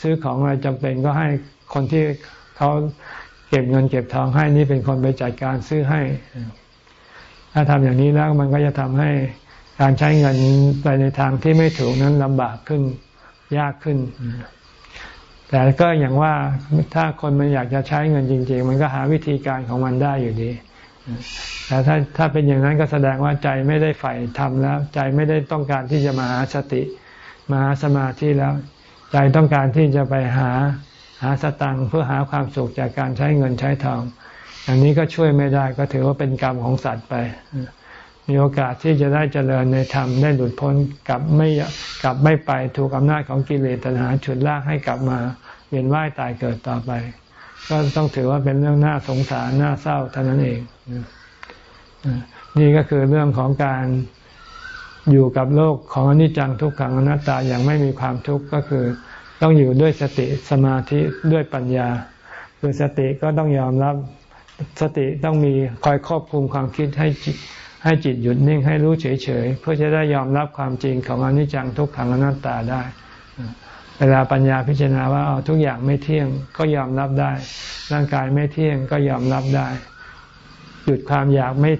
ซื้อของอะไรจำเป็นก็ให้ คนที่เขาเก็บเงินเก็บทองให้นี่เป็นคนไปจัดการซื้อให้ ถ้าทำอย่างนี้แล้วมันก็จะทำให้การใช้เงินไปในทางที่ไม่ถูกนั้นลำบากขึ้นยากขึ้น แต่ก็อย่างว่าถ้าคนมันอยากจะใช้เงินจริง ๆ มันก็หาวิธีการของมันได้อยู่ดีแต่ถ้าถ้าเป็นอย่างนั้นก็แสดงว่าใจไม่ได้ใฝ่ทำแล้ว ใจไม่ได้ต้องการที่จะมาหาสติ มาหาสมาธิแล้ว ใจต้องการที่จะไปหา หาสตังค์เพื่อหาความสุขจากการใช้เงินใช้ทองอย่างนี้ก็ช่วยไม่ได้ก็ถือว่าเป็นกรรมของสัตว์ไป มีโอกาสที่จะได้เจริญในธรรมได้หลุดพ้นกับไม่กลับไม่ไปถูกอำนาจของกิเลสตัณหาฉุดลากให้กลับมาเวียนว่ายตายเกิดต่อไป ก็ต้องถือว่าเป็นเรื่องน่าสงสารน่าเศร้าเท่านั้นเองนี่ก็คือเรื่องของการอยู่กับโลกของอนิจจังทุกขังอนัตตาอย่างไม่มีความทุกข์ก็คือ ต้องอยู่ด้วยสติสมาธิด้วยปัญญา คือสติก็ต้องยอมรับสติต้องมีคอยควบคุมความคิดให้จิตให้จิตหยุดนิ่งให้รู้เฉยๆเพื่อจะได้ยอมรับความจริงของอนิจจังทุกขังอนัตตาได้ เวลาปัญญาพิจารณาว่าเอาทุกอย่างไม่เที่ยงก็ยอมรับได้ ร่างกายไม่เที่ยงก็ยอมรับได้ หยุดความอยากไม่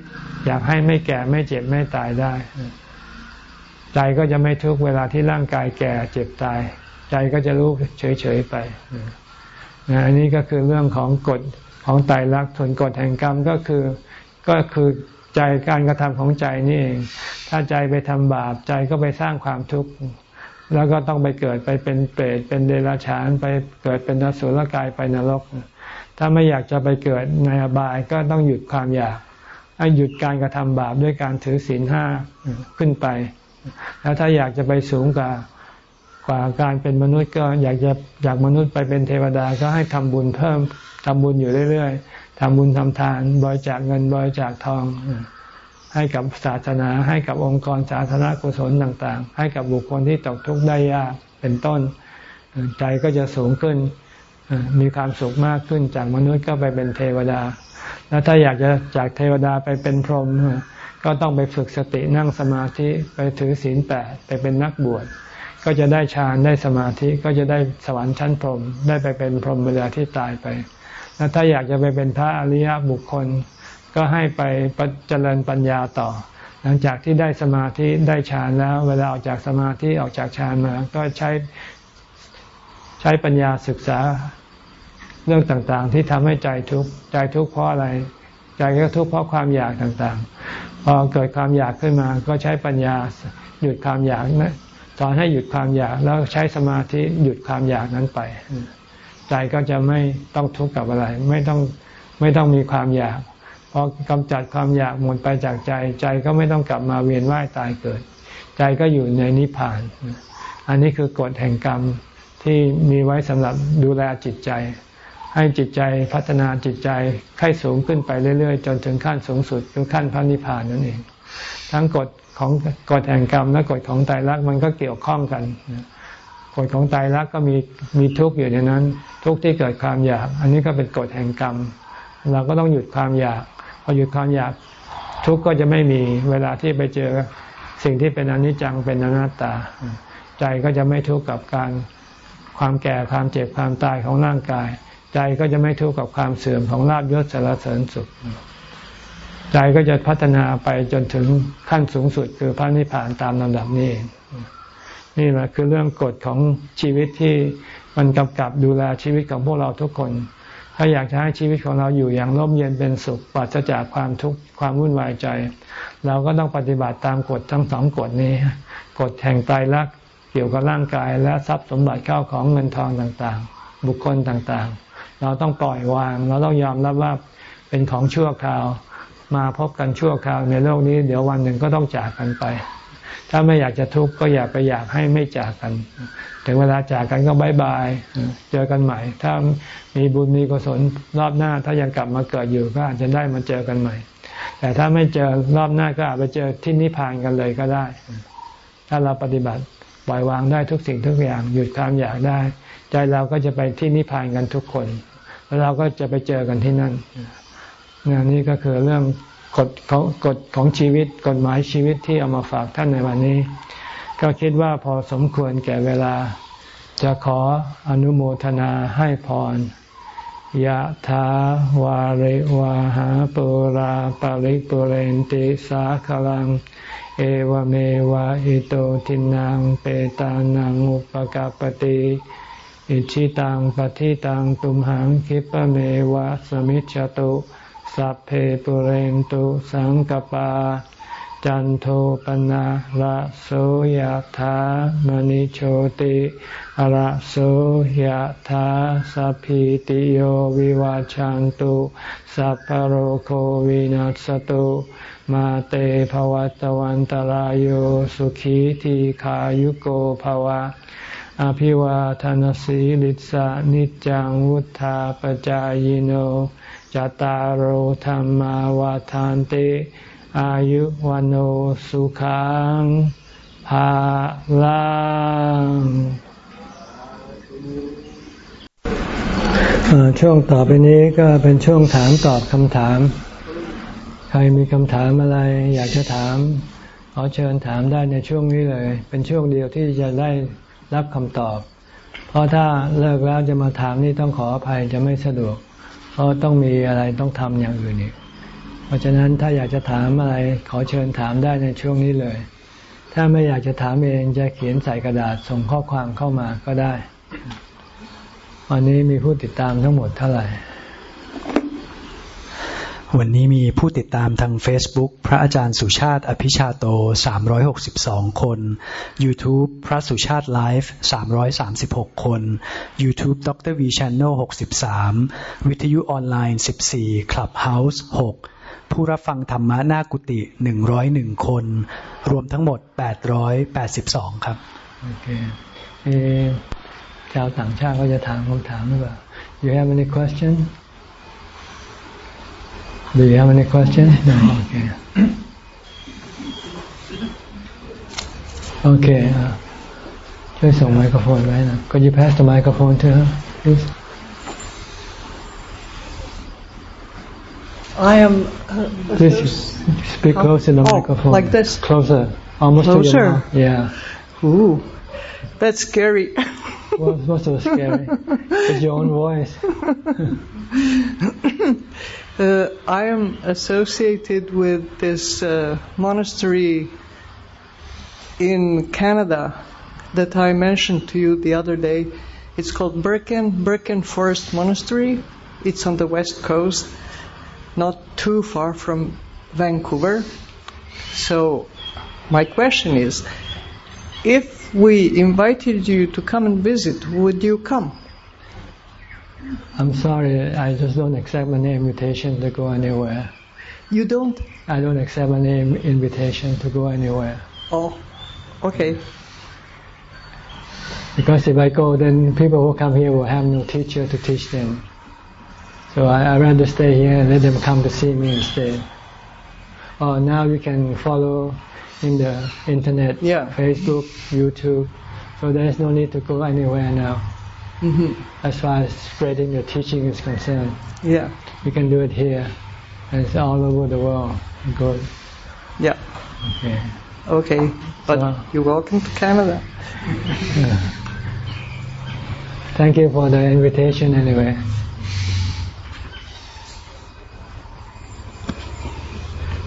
อยากให้ไม่แก่ไม่เจ็บไม่ตายได้ ใจก็จะไม่ทุกเวลาที่ร่างกายแก่เจ็บตาย ใจก็จะรู้เฉยๆไปอันนี้ก็คือเรื่องของกฎของไตรลักษณ์ส่วนกฎแห่งกรรมก็คือก็คือใจการกระทำของใจนี่เอง ถ้าใจไปทำบาปใจก็ไปสร้างความทุกข์แล้วก็ต้องไปเกิดไปเป็นเปรตเป็นเดรัจฉานไปเกิดเป็นนสุลกายไปนรก ถ้าไม่อยากจะไปเกิดในอบายก็ต้องหยุดความอยากให้หยุดการกระทำบาปด้วยการถือศีลห้าขึ้นไป แล้วถ้าอยากจะไปสูงกว่า กว่าการเป็นมนุษย์ก็อยากจะอยากมนุษย์ไปเป็นเทวดาก็ให้ทำบุญเพิ่มทำบุญอยู่เรื่อยๆทำบุญทำทานบริจาคเงินบริจาคทอง ให้กับศาสนา ให้กับองค์กรสาธารณกุศลต่างๆ ให้กับบุคคลที่ตกทุกข์ได้ยากเป็นต้น ใจก็จะสูงขึ้นมีความสุขมากขึ้นจากมนุษย์ก็ไปเป็นเทวดา แล้วถ้าอยากจะจากเทวดาไปเป็นพรหมก็ต้องไปฝึกสตินั่งสมาธิไปถือศีลแปดไปเป็นนักบวช ก็จะได้ฌานได้สมาธิก็จะได้สวรรค์ชั้นพรหมได้ไปเป็นพรหมเวลาที่ตายไปแล้วถ้าอยากจะไปเป็นพระอริยบุคคล ก็ให้ไปเจริญปัญญาต่อ หลังจากที่ได้สมาธิได้ฌานแล้ว เวลาออกจากสมาธิออกจากฌานมา ก็ใช้ใช้ปัญญาศึกษาเรื่องต่างๆ ที่ทำให้ใจทุกข์ใจทุกข์เพราะอะไรใจก็ทุกข์เพราะความอยากต่างๆ พอเกิดความอยากขึ้นมา ก็ใช้ปัญญาหยุดความอยากนะ สอนให้หยุดความอยากแล้วใช้สมาธิหยุดความอยากนั้นไป ใจก็จะไม่ต้องทุกข์กับอะไร ไม่ต้องไม่ต้องมีความอยากพอกำจัดความอยากหมดไปจากใจ ใจก็ไม่ต้องกลับมาเวียนว่ายตายเกิด ใจก็อยู่ในนิพพาน อันนี้คือกฎแห่งกรรมที่มีไว้สำหรับดูแลจิตใจ ให้จิตใจพัฒนาจิตใจให้สูงขึ้นไปเรื่อย ๆ จนถึงขั้นสูงสุดคือขั้นพระนิพพานนั่นเอง ทั้งกฎของกฎแห่งกรรมและกฎของไตรลักษณ์มันก็เกี่ยวข้องกันกฎของไตรลักษณ์ก็มีมีทุกข์อยู่ในนั้น ทุกข์ที่เกิดความอยาก อันนี้ก็เป็นกฎแห่งกรรม เราก็ต้องหยุดความอยากพอหยุดความอยาก ทุกข์ก็จะไม่มีเวลาที่ไปเจอสิ่งที่เป็นอนิจจังเป็นอนัตตา ใจก็จะไม่ทุกข์กับการความแก่ความเจ็บความตายของร่างกาย ใจก็จะไม่ทุกข์กับความเสื่อมของลาบยศสารเสริญสุข ใจก็จะพัฒนาไปจนถึงขั้นสูงสุดคือพระนิพพานตามลำดับนี้นี่แหละคือเรื่องกฎของชีวิตที่มันกำกับดูแลชีวิตของพวกเราทุกคน ถ้าอยากจะให้ชีวิตของเราอยู่อย่างร่มเย็นเป็นสุขปราศจากความทุกข์ความวุ่นวายใจ เราก็ต้องปฏิบัติตามกฎทั้งสองกฎนี้ กฎแห่งตายรักเกี่ยวกับร่างกายและทรัพย์สมบัติเข้าของเงินทองต่างๆ บุคคลต่างๆ เราต้องปล่อยวาง เราต้องยอมรับว่าเป็นของชั่วคราว มาพบกันชั่วคราวในโลกนี้ เดี๋ยววันหนึ่งก็ต้องจากกันไป ถ้าไม่อยากจะทุกข์ก็อย่าไปอยากให้ไม่จากกัน ถึงเวลาจากกันก็บายบาย เจอกันใหม่ ถ้ามีบุญมีกุศลรอบหน้า ถ้ายังกลับมาเกิดอยู่ก็อาจจะได้มาเจอกันใหม่ แต่ถ้าไม่เจอรอบหน้าก็อาจไปเจอที่นิพพานกันเลยก็ได้ ถ้าเราปฏิบัติปล่อยวางได้ทุกสิ่งทุกอย่างหยุดความอยากได้ ใจเราก็จะไปที่นิพพานกันทุกคน แล้วเราก็จะไปเจอกันที่นั่น นี่ก็คือเรื่องกฎของกฎของชีวิตกฎหมายชีวิตที่เอามาฝากท่านในวันนี้ ก็คิดว่าพอสมควรแก่เวลา จะขออนุโมทนาให้พรยะถาวาริวาหาปุราปาริปุเรนติสาคลัง เอวเมวะอิโตทินังเปตานังอุปกาปติอิชิตังปฏิตังตุมหังคิปเมวะสมิจฉตุ สัพเพปุเรนตุสังกปา จันโทปนะระโสยธามณิโชติระโสยธาสัพพิติโยวิวาจันตุสัพพโรโควินัสตุมาเตภวัตวันตารโยสุขีทีขายุโกภวะ อภิวาทานสีลิสานิจังวุธาปจายโน จตารโหธรรมาวาทานติ อายุวันโอสุขังภาลังช่วงต่อไปนี้ก็เป็นช่วงถามตอบคำถาม ใครมีคำถามอะไร อยากจะถามขอเชิญถามได้ในช่วงนี้เลย เป็นช่วงเดียวที่จะได้รับคำตอบ เพราะถ้าเลิกแล้วจะมาถามนี่ต้องขออภัยจะไม่สะดวก เพราะต้องมีอะไรต้องทำอย่างอื่นอีก เพราะฉะนั้นถ้าอยากจะถามอะไรขอเชิญถามได้ในช่วงนี้เลย ถ้าไม่อยากจะถามเองจะเขียนใส่กระดาษส่งข้อความเข้ามาก็ได้ วันนี้มีผู้ติดตามทั้งหมดเท่าไหร่ วันนี้มีผู้ติดตามทาง Facebook พระอาจารย์สุชาติ อภิชาโต 362 คน YouTube พระสุชาติไลฟ์ 336 คน YouTube ดร V Channel 63 วิทยุออนไลน์ 14 Clubhouse 6 ผู้รับฟังธรรมะหน้ากุฏิหนึ่งร้อยหนึ่งคน รวมทั้งหมดแปดร้อยแปดสิบสองครับ โอเคเอชาวต่างชาติก็จะถามคำถามหรือเปล่า You have any question Do you have any question No Okay Okay ช่วยส่งไมโครโฟนไว้นะ Could you pass the microphone to her please I am. Uh, Please speak close to the oh, microphone. Like this? Closer. Almost Closer? to your mouth. Yeah. Ooh, that's scary. What's, what's so scary? it's your own voice. uh, I am associated with this uh, monastery in Canada that I mentioned to you the other day. It's called Birken, Birken Forest Monastery. It's on the west coast not too far from Vancouver. So, my question is if we invited you to come and visit, would you come? I'm sorry, I just don't accept any invitation to go anywhere. You don't? I don't accept any invitation to go anywhere. Oh, okay. Because if I go, then people who come here will have no teacher to teach them. So I, I rather stay here and let them come to see me instead. Oh, now you can follow in the internet, yeah. Facebook, YouTube. So there is no need to go anywhere now. Mm-hmm. As far as spreading the teaching is concerned. Yeah. You can do it here. And it's all over the world. Good. Yeah. Okay. Okay. But so, you're welcome to Canada. yeah. Thank you for the invitation anyway.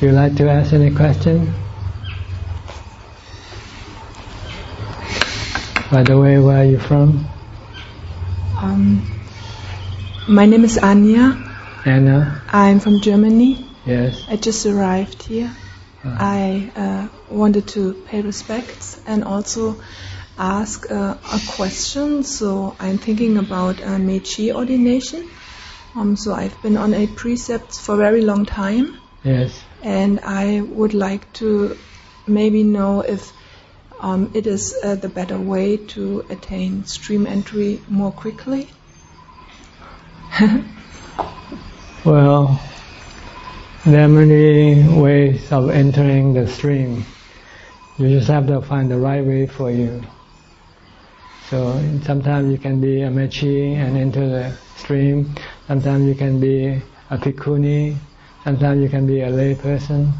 you like to ask any question? By the way, where are you from? Um, my name is Anya. Anna? I'm from Germany. Yes. I just arrived here. Uh-huh. I uh, wanted to pay respects and also ask uh, a question. So I'm thinking about a Meiji ordination. Um, so I've been on a precept for a very long time. Yes and I would like to maybe know if um, it is uh, the better way to attain stream entry more quickly. well, there are many ways of entering the stream. You just have to find the right way for you. So sometimes you can be a mechi and enter the stream. Sometimes you can be a bhikkhuni Sometimes you can be a lay person.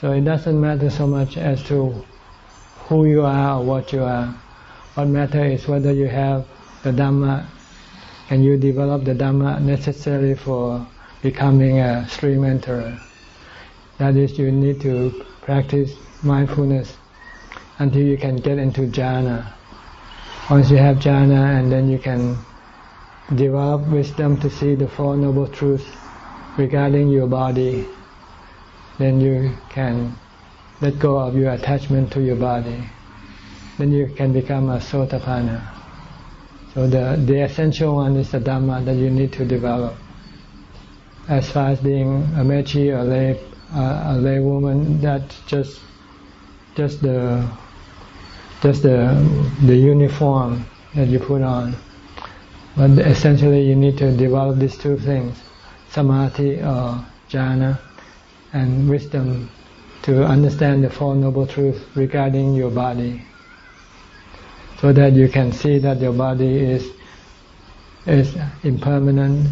So it doesn't matter so much as to who you are or what you are. What matters is whether you have the Dhamma, and you develop the Dhamma necessary for becoming a stream enterer. That is, you need to practice mindfulness until you can get into jhana. Once you have jhana, and then you can develop wisdom to see the Four Noble Truths regarding your body, then you can let go of your attachment to your body, then you can become a sotapanna. So the, the essential one is the Dhamma that you need to develop. As far as being a mechi or lay, uh, a lay woman, that's just just the just the the uniform that you put on. But essentially, you need to develop these two things: samadhi or jhana, and wisdom to understand the Four Noble Truths regarding your body, so that you can see that your body is is impermanent,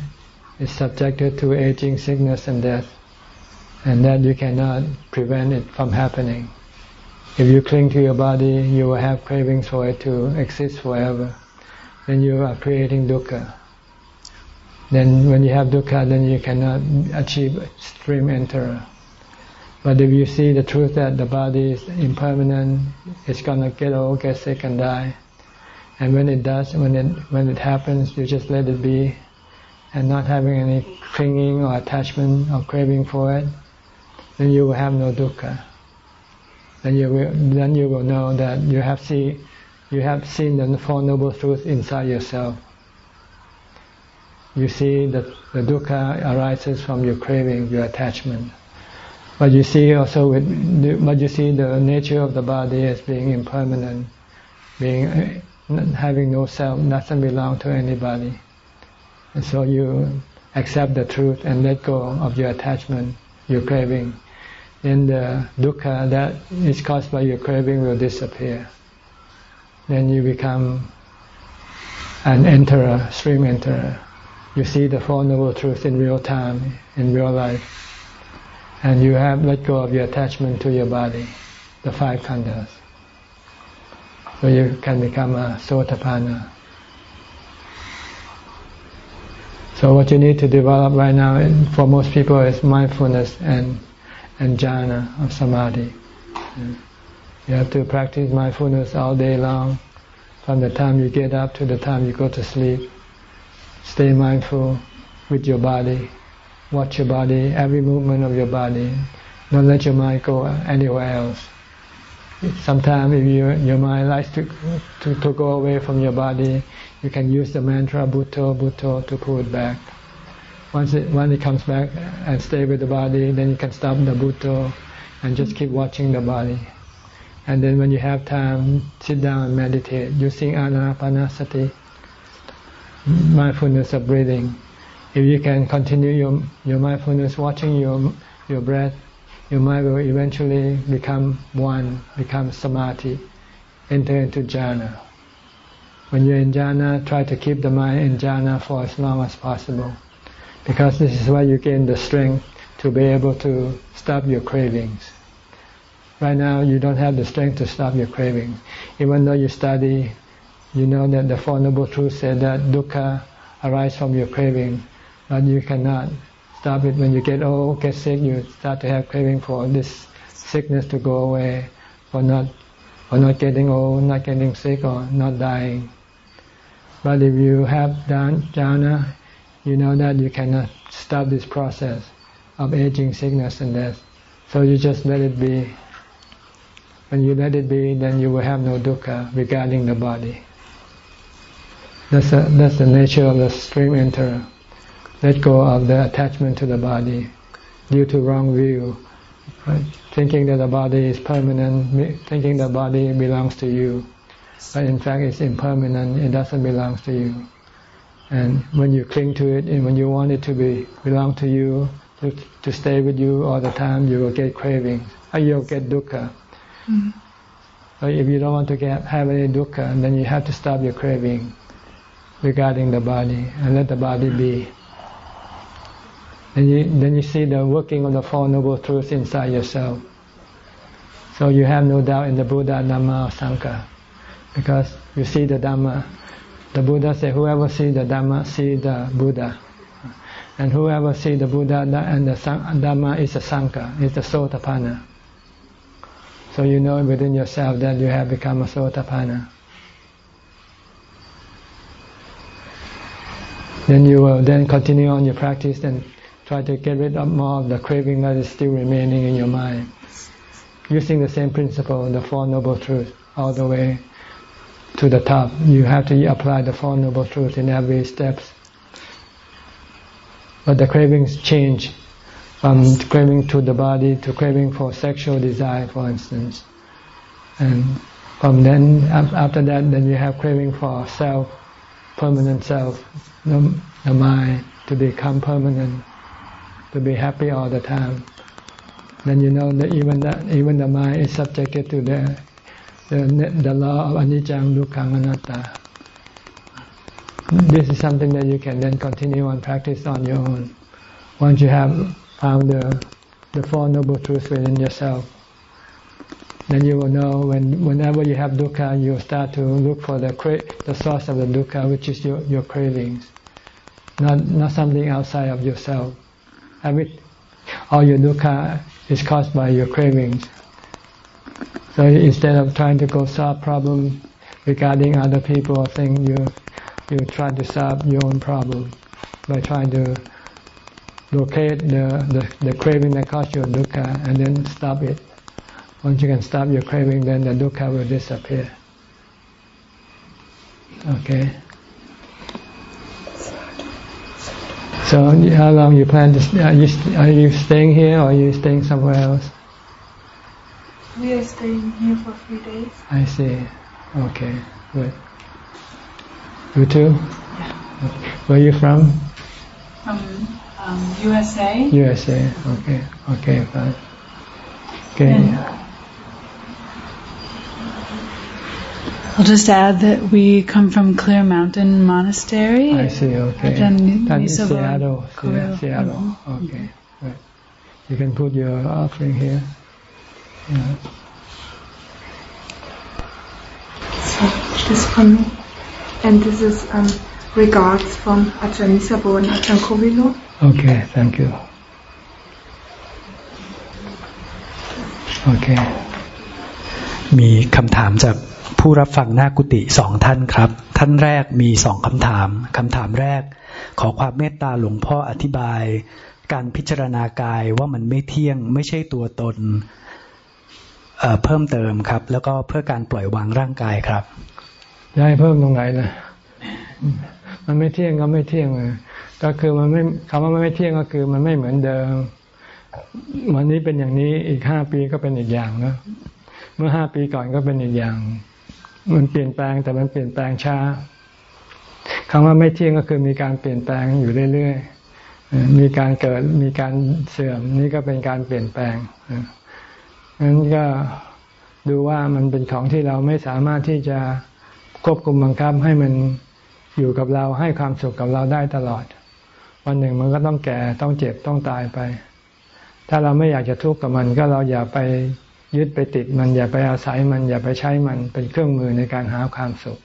is subjected to aging, sickness, and death, and that you cannot prevent it from happening. If you cling to your body, you will have cravings for it to exist forever. Then you are creating dukkha. Then when you have dukkha, then you cannot achieve stream enterer. But if you see the truth that the body is impermanent, it's gonna get old, get sick, and die, and when it does, when it when it happens, you just let it be, and not having any clinging or attachment or craving for it, then you will have no dukkha then you will then you will know that you have see you have seen the four noble truths inside yourself. You see that the dukkha arises from your craving, your attachment. But you see also with, but you see the nature of the body as being impermanent, being having no self, doesn't belong to anybody. And so you accept the truth and let go of your attachment, your craving then the dukkha that is caused by your craving will disappear. Then you become an enterer, stream enterer. You see the Four Noble Truths in real time, in real life. And you have let go of your attachment to your body, the five khandhas. So you can become a sotapanna. So what you need to develop right now for most people is mindfulness and and jhana of samadhi. You have to practice mindfulness all day long, from the time you get up to the time you go to sleep. Stay mindful with your body. Watch your body, every movement of your body. Don't let your mind go anywhere else. Sometimes if you, your mind likes to, to, to go away from your body, you can use the mantra Bhutto, Bhutto to pull it back. Once it, when it comes back and stay with the body, then you can stop the bhutto and just keep watching the body. And then when you have time, sit down and meditate using anapanasati, mindfulness of breathing. If you can continue your, your mindfulness watching your, your breath, your mind will eventually become one, become samadhi, enter into jhana. When you're in jhana, try to keep the mind in jhana for as long as possible because this is where you gain the strength to be able to stop your cravings. Right now, you don't have the strength to stop your cravings. Even though you study, you know that the Four Noble Truths say that dukkha arises from your craving, but you cannot stop it. When you get old, get sick, you start to have craving for this sickness to go away, for not, for not getting old, not getting sick, or not dying. But if you have done jhana, you know that you cannot stop this process of aging, sickness, and death. So you just let it be. When you let it be, then you will have no dukkha regarding the body. That's, a, that's the nature of the stream enterer. Let go of the attachment to the body due to wrong view. Right? Thinking that the body is permanent, thinking the body belongs to you. But in fact it's impermanent, it doesn't belong to you. And when you cling to it and when you want it to be belong to you, to, to stay with you all the time, you will get cravings. Or you'll get dukkha. Mm-hmm. So if you don't want to get, have any dukkha, then you have to stop your craving regarding the body and let the body be. Then you, then you see the working of the Four Noble Truths inside yourself. So you have no doubt in the Buddha, Dhamma, or Sangha. Because you see the Dhamma the Buddha said, whoever sees the Dhamma, see the Buddha. And whoever sees the Buddha and the Dhamma is a Sangha, is the Sotapanna. So you know within yourself that you have become a Sotapanna. Then you will then continue on your practice and try to get rid of more of the craving that is still remaining in your mind. using the same principle, the Four Noble Truths, all the way to the top. You have to apply the Four Noble Truths in every steps. But the cravings change from craving to the body to craving for sexual desire, for instance. And from then, after that, then you have craving for self, permanent self, the, the mind to become permanent, to be happy all the time. Then you know that even that even the mind is subjected to the the, the law of anicca, dukkha, anatta. This is something that you can then continue on practice on your own. Once you have found the the four noble truths within yourself, then you will know when whenever you have dukkha, you start to look for the the source of the dukkha, which is your your cravings, not not something outside of yourself. Every all your dukkha is caused by your cravings. So instead of trying to go solve problem regarding other people or things, you you try to solve your own problem by trying to locate the, the, the craving that caused your dukkha and then stop it. Once you can stop your craving, then the dukkha will disappear. Okay. So how long you plan to? Are you are you staying here or are you staying somewhere else? We are staying here for three days. I see. Okay, good. You too? Yeah. Where are you from? From um, USA. USA. Okay. Okay. Fine. Okay. I'll just add that we come from Clear Mountain Monastery. I see. Okay. Ajahn That is Nisabon Seattle. Kirill. Seattle. Okay. Right. You can put your offering here. Yeah. So this one, and this is um, regards from Ajahn Nisabo and Ajahn Kovilo. Okay. Thank you. Okay. มีคำถามจาก ผู้รับฟังหน้ากุฏิสองท่านครับ ท่านแรกมีสองคำถามคำถามแรก ขอความเมตตาหลวงพ่ออธิบาย การพิจารณากายว่ามันไม่เที่ยง ไม่ใช่ตัวตนเเพิ่มเติมครับ แล้วก็เพื่อการปล่อยวางร่างกายครับจะให้เพิ่มตรงไหนนะมันไม่เที่ยงก็ไม่เที่ยงเลยก็คือมันไม่คำว่ามันไม่เที่ยงก็คือมันไม่เหมือนเดิม วันนี้เป็นอย่างนี้อีกห้าปีก็เป็นอีกอย่างนะเมื่อห้าปีก่อนก็เป็นอีกอย่าง มันเปลี่ยนแปลงแต่มันเปลี่ยนแปลงช้าคำว่าไม่เที่ยงก็คือมีการเปลี่ยนแปลงอยู่เรื่อยๆ มีการเกิดมีการเสื่อมนี่ก็เป็นการเปลี่ยนแปลงนั้นก็ดูว่ามันเป็นของที่เราไม่สามารถที่จะควบคุมบังคับให้มันอยู่กับเราให้ความสุขกับเราได้ตลอด วันหนึ่งมันก็ต้องแก่ต้องเจ็บต้องตายไป ถ้าเราไม่อยากจะทุกข์กับมันก็เราอย่าไป ยึดไปติดมันอย่าไปอาศัยมันอย่าไปใช้มันเป็นเครื่องมือในการหาความสุข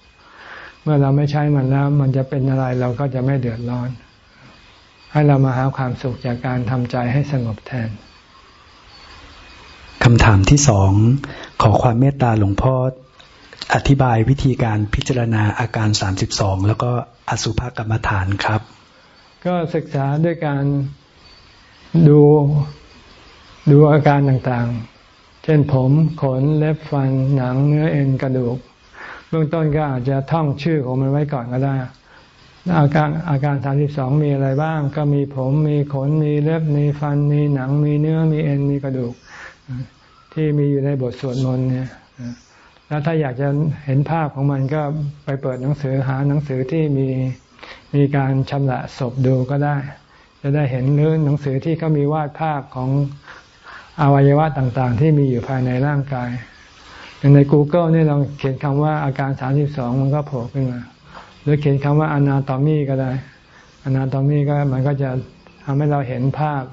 เมื่อเราไม่ใช้มันแล้ว มันจะเป็นอะไรเราก็จะไม่เดือดร้อน ให้เรามาหาความสุขจากการทำใจให้สงบแทนคำถามที่สองขอความเมตตาหลวงพ่ออธิบายวิธีการพิจารณาอาการสามสิบสองแล้วก็อสุภกรรมฐานครับ ก็ศึกษาด้วยการดูดูอาการต่างๆเช่นผมขนเล็บฟันหนังเนื้อเอ็นกระดูก เบื้องต้นก็อาจจะท่องชื่อของมันไว้ก่อนก็ได้ อาการอาการสามสิบสองมีอะไรบ้าง ก็มีผมมีขนมีเล็บมีฟันมีหนัง มีเนื้อมีเอ็นมีกระดูก ที่มีอยู่ในบทสวดมนต์เนี่ยแล้วถ้าอยากจะเห็นภาพของมันก็ไปเปิดหนังสือหาหนังสือที่มีมีการชำระศพดูก็ได้ จะได้เห็นเรื่อหนังสือที่เขามีวาดภาพของ อวัยวะต่างๆ ที่มีอยู่ภายในร่างกาย อย่างใน Google นี่เราเขียนคำว่าอาการ 32 มันก็โผล่ขึ้นมา หรือเขียนคำว่า anatomy ก็ได้ anatomy ก็มันก็จะทำให้เราเห็นภาพ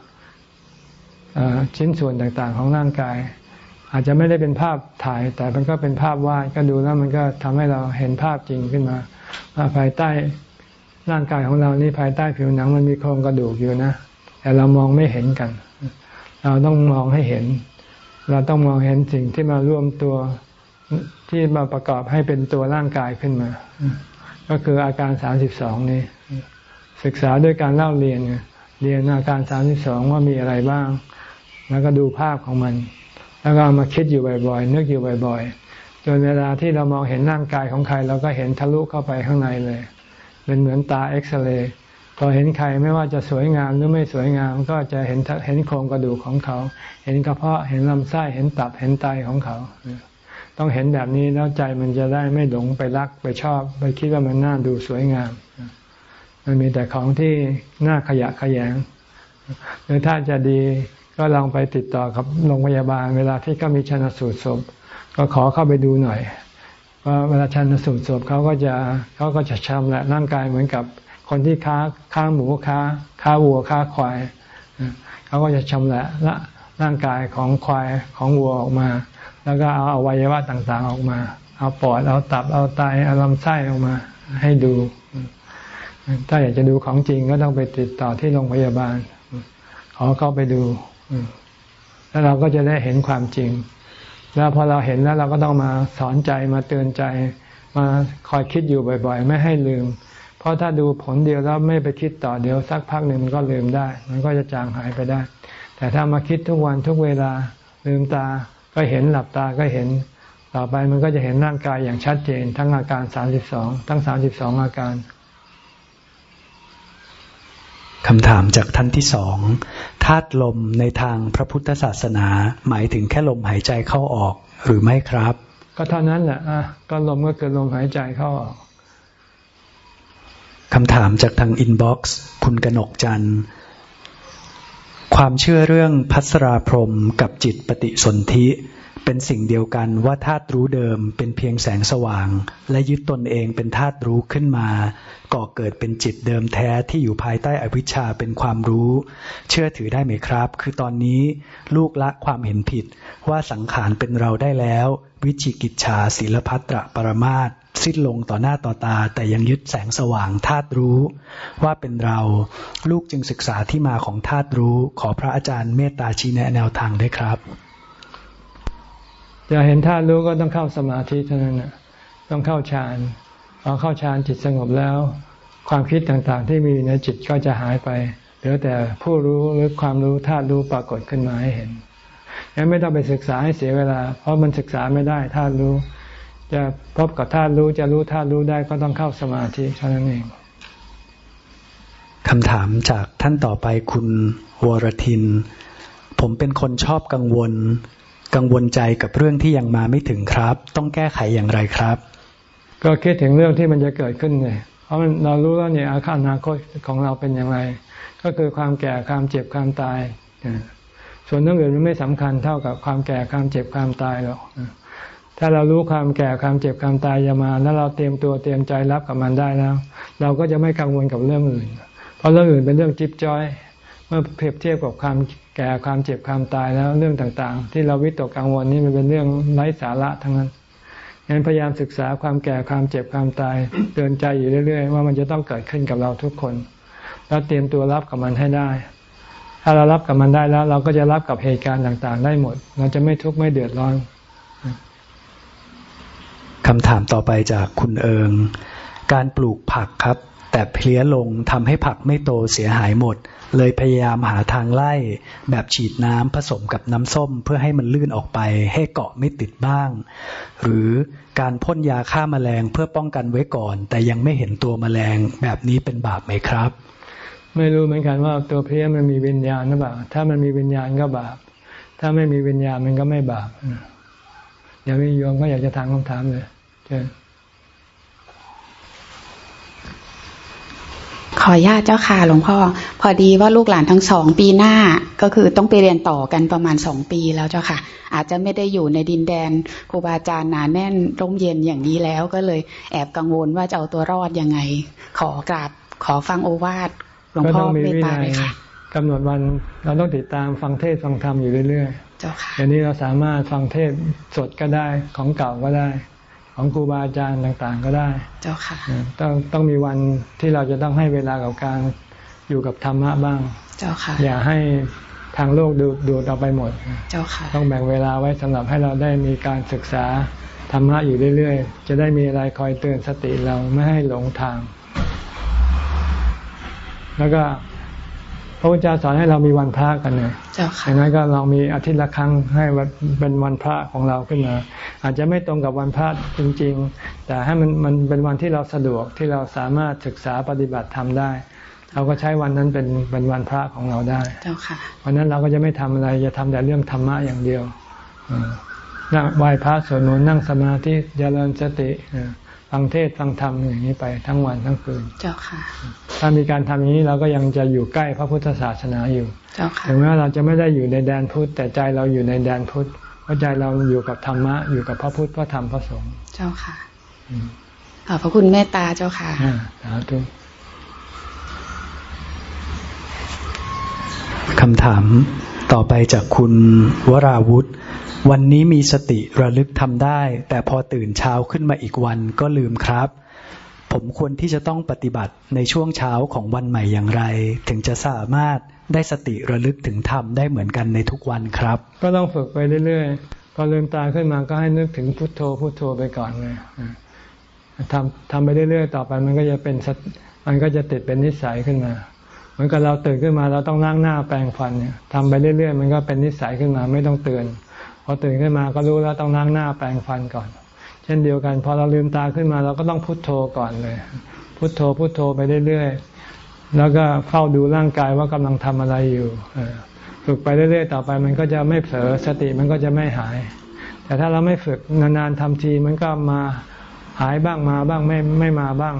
ชิ้นส่วนต่างๆ ของร่างกาย อาจจะไม่ได้เป็นภาพถ่าย แต่มันก็เป็นภาพวาดก็ดูแล้วมันก็ทำให้เราเห็นภาพจริงขึ้นมาว่าภายใต้ร่างกายของเรานี่ภายใต้ผิวหนังมันมีโครงกระดูกอยู่นะ แต่เรามองไม่เห็นกัน เราต้องมองให้เห็น เราต้องมองเห็นสิ่งที่มาร่วมตัวที่มาประกอบให้เป็นตัวร่างกายขึ้นมา ก็คืออาการสามสิบสองนี้ ศึกษาด้วยการเล่าเรียนเรียนอาการสามสิบสองว่ามีอะไรบ้าง แล้วก็ดูภาพของมัน แล้วก็มาคิดอยู่บ่อยๆนึกอยู่บ่อยๆจนเวลาที่เรามองเห็นร่างกายของใคร เราก็เห็นทะลุเข้าไปข้างในเลย เป็นเหมือนตาเอ็กซเรย์ พอเห็นใครไม่ว่าจะสวยงามหรือไม่สวยงาม ก็จะเห็นเห็นโครงกระดูกของเขา เห็นกระเพาะเห็นลำไส้เห็นตับเห็นไตของเขา ต้องเห็นแบบนี้แล้วใจมันจะได้ไม่หลงไปรักไปชอบ ไปคิดว่ามันน่าดูสวยงาม มันมีแต่ของที่น่าขยะขยงหรือถ้าจะดีก็ลองไปติดต่อกับโรงพยาบาล เวลาที่เขามีชนสูตรศพ ก็ขอเข้าไปดูหน่อยว่าเวลาชันสูตรศพเขาก็จะเขาก็จะชำแหละร่างกายเหมือนกับ คนที่ค้าค้าหมูค้า ค้าวัวค้าควายเขาก็จะชำแหละร่างกายของควายของวัวออกมา แล้วก็เอาอวัยวะต่างๆออกมา เอาปอดเอาตับเอาไตเอาลำไส้ออกมา ให้ดู ถ้าอยากจะดูของจริงก็ต้องไปติดต่อที่โรงพยาบาลขอเข้าไปดูแล้วเราก็จะได้เห็นความจริง แล้วพอเราเห็นแล้วเราก็ต้องมาสอนใจมาเตือนใจ มาคอยคิดอยู่บ่อย ๆ ไม่ให้ลืม เพราะถ้าดูผลเดียวแล้วไม่ไปคิดต่อเดียวสักพักหนึ่งมันก็ลืมได้ มันก็จะจางหายไปได้ แต่ถ้ามาคิดทุกวันทุกเวลาลืมตาก็เห็นหลับตาก็เห็น ต่อไปมันก็จะเห็นร่างกายอย่างชัดเจน ทั้งอาการสามสิบสองทั้งสามสิบสองอาการคำถามจากท่านที่สองธาตุลมในทางพระพุทธศาสนา หมายถึงแค่ลมหายใจเข้าออกหรือไม่ครับ ก็เท่านั้นแหละอะก็ลมก็คือลมหายใจเข้าออก คำถามจากทาง inbox คุณกนกจันทร์ความเชื่อเรื่องพัสราพรมกับจิตปฏิสนธิ เป็นสิ่งเดียวกันว่าธาตุรู้เดิมเป็นเพียงแสงสว่าง และยึดตนเองเป็นธาตุรู้ขึ้นมา ก่อเกิดเป็นจิตเดิมแท้ที่อยู่ภายใต้อวิชชาเป็นความรู้ เชื่อถือได้ไหมครับ คือตอนนี้ลูกละความเห็นผิดว่าสังขารเป็นเราได้แล้ว วิจิกิจชาศิลพัตระปรมาต สิ้นลงต่อหน้าต่อตา แต่ยังยึดแสงสว่างธาตุรู้ ว่าเป็นเราลูกจึงศึกษาที่มาของธาตุรู้ ขอพระอาจารย์เมตตาชี้แนะแนวทางด้วยครับ จะเห็นธาตุรู้ก็ต้องเข้าสมาธิเท่านั้นนะต้องเข้าฌานพอเข้าฌานจิตสงบแล้ว ความคิดต่างๆ ที่มีในจิตก็จะหายไปเหลือแต่ผู้รู้หรือความรู้ธาตุรู้ปรากฏขึ้นมาให้เห็นยังไม่ต้องไปศึกษาให้เสียเวลา เพราะมันศึกษาไม่ได้ธาตุรู้ จะพบกับธาตุรู้จะรู้ธาตุรู้ได้ก็ต้องเข้าสมาธิเท่านั้นเองคำถามจากท่านต่อไปคุณวรทิน ผมเป็นคนชอบกังวล กังวลใจกับเรื่องที่ยังมาไม่ถึงครับ ต้องแก้ไขอย่างไรครับ ก็คิดถึงเรื่องที่มันจะเกิดขึ้นเลยเพราะเรารู้แล้วเนี่ยอาคานาคตของเราเป็นอย่างไร ก็คือความแก่ความเจ็บความตาย ส่วนเรื่องอื่นมันไม่สำคัญเท่ากับความแก่ความเจ็บความตายหรอก ถ้าเรารู้ความแก่ความเจ็บความตายจะมา แล้วเราเตรียมตัวเตรียมใจรับกับมันได้แล้ว เราก็จะไม่กังวลกับเรื่องอื่น เพราะเรื่องอื่นเป็นเรื่องจิ๊บจ้อย เมื่อเปรียบเทียบกับความแก่ความเจ็บความตายแล้วเรื่องต่างๆ ที่เราวิตกกังวลนี่มันเป็นเรื่องไร้สาระทั้งนั้นงั้นพยายามศึกษาความแก่ความเจ็บความตายเตือนใจอยู่เรื่อย ๆ ว่ามันจะต้องเกิดขึ้นกับเราทุกคน แล้วเตรียมตัวรับกับมันให้ได้ ถ้าเรารับกับมันได้แล้ว เราก็จะรับกับเหตุการณ์ต่างๆ ได้หมด เราจะไม่ทุกข์ไม่เดือดร้อน คำถามต่อไปจากคุณเอิง การปลูกผักครับ แต่เพลี้ยลงทำให้ผักไม่โตเสียหายหมด เลยพยายามหาทางไล่ แบบฉีดน้ำผสมกับน้ำส้ม เพื่อให้มันลื่นออกไป ให้เกาะไม่ติดบ้าง หรือการพ่นยาฆ่ามาแมลงเพื่อป้องกันไว้ก่อน แต่ยังไม่เห็นตัวมแมลงแบบนี้เป็นบาปไหมครับ ไม่รู้เหมือนกันว่าตัวเพลี้ยมันมีวิญญาณหรือเปล่าถ้ามันมีวิญญาณก็บาป ถ้าไม่มีวิญญาณมันก็ไม่บาปเดี๋ยววิโยมก็อยากจะถามคำถามเลย ขอญาตเจ้าค่ะหลวงพ่อ พอดีว่าลูกหลานทั้งสองปีหน้าก็คือต้องไปเรียนต่อกันประมาณสองปีแล้วเจ้าค่ะ อาจจะไม่ได้อยู่ในดินแดนครูบาอาจารย์หนาแน่นร่มเย็นอย่างนี้แล้ว ก็เลยแอบกังวลว่าจะเอาตัวรอดยังไง ขอกราบขอฟังโอวาทหลวงพ่อเมตตาเลยค่ะกำหนดวันเราต้องติดตามฟังเทศฟังธรรมอยู่เรื่อยๆเจ้าค่ะอย่างนี้เราสามารถฟังเทศสดก็ได้ของเก่าก็ได้ ของครูบาอาจารย์ต่างๆ ก็ได้ เจ้าค่ะ ต้องต้องมีวันที่เราจะต้องให้เวลากับการอยู่กับธรรมะบ้าง เจ้าค่ะ อย่าให้ทางโลกดูดูดเอาไปหมด เจ้าค่ะ ต้องแบ่งเวลาไว้สำหรับให้เราได้มีการศึกษาธรรมะอยู่เรื่อยๆ จะได้มีอะไรคอยเตือนสติเราไม่ให้หลงทาง แล้วก็พ ระพุทธเจ้าสอนให้เรามีวันพระกันเลยเจ้าค่ะอย่างนั้นก็ลองมีอาทิตย์ละครั้งให้เป็นวันพระของเราขึ้นมา อาจจะไม่ตรงกับวันพระจริง ๆ แต่ให้มันมันเป็นวันที่เราสะดวกที่เราสามารถศึกษาปฏิบัติทำได้ เราก็ใช้วันนั้นเป็นเป็นวันพระของเราได้เจ้าค่ะวันนั้นเราก็จะไม่ทำอะไรจะทำแต่เรื่องธรรมะอย่างเดียวนั่งไหว้พระสวดมนต์นั่งสมาธิเจริญสติ ฟังเทศฟังธรรมอย่างนี้ไปทั้งวันทั้งคืน เจ้าค่ะ ถ้ามีการทำอย่างนี้เราก็ยังจะอยู่ใกล้พระพุทธศาสนาอยู่ เจ้าค่ะถึงแม้เราจะไม่ได้อยู่ในแดนพุทธแต่ใจเราอยู่ในแดนพุทธเพราะใจเราอยู่กับธรรมะอยู่กับพระพุทธพระธรรมพระสงฆ์ เจ้าค่ะขอบพระคุณเมตตาเจ้าค่ะสาธุคำถาม ต่อไปจากคุณวราวุธ วันนี้มีสติระลึกทำได้ แต่พอตื่นเช้าขึ้นมาอีกวันก็ลืมครับ ผมควรที่จะต้องปฏิบัติในช่วงเช้าของวันใหม่อย่างไร ถึงจะสามารถได้สติระลึกถึงธรรมได้เหมือนกันในทุกวันครับ ก็ต้องฝึกไปเรื่อยๆพอลืมตาขึ้นมาก็ให้นึกถึงพุทโธพุทโธไปก่อนเลยทำทำไปเรื่อยๆต่อไปมันก็จะเป็นมันก็จะติดเป็นนิสัยขึ้นมา เหมือนกับเราตื่นขึ้นมาเราต้องล้างหน้าแปรงฟันเนี่ยทำไปเรื่อยๆ มันก็เป็นนิสัยขึ้นมาไม่ต้องเตือนพอตื่นขึ้นมาก็รู้แล้วต้องล้างหน้าแปรงฟันก่อน เช่นเดียวกันพอเราลืมตาขึ้นมาเราก็ต้องพุโทโธก่อนเลย พุโทโธพุโทโธไปเรื่อยๆแล้วก็เฝ้าดูร่างกายว่ากำลังทำอะไรอยู่ฝึกไปเรื่อยๆ ต่อไปมันก็จะไม่เผลอสติมันก็จะไม่หาย แต่ถ้าเราไม่ฝึกนานๆทำทีมันก็มาหายบ้างมาบ้างไม่ไม่มาบ้าง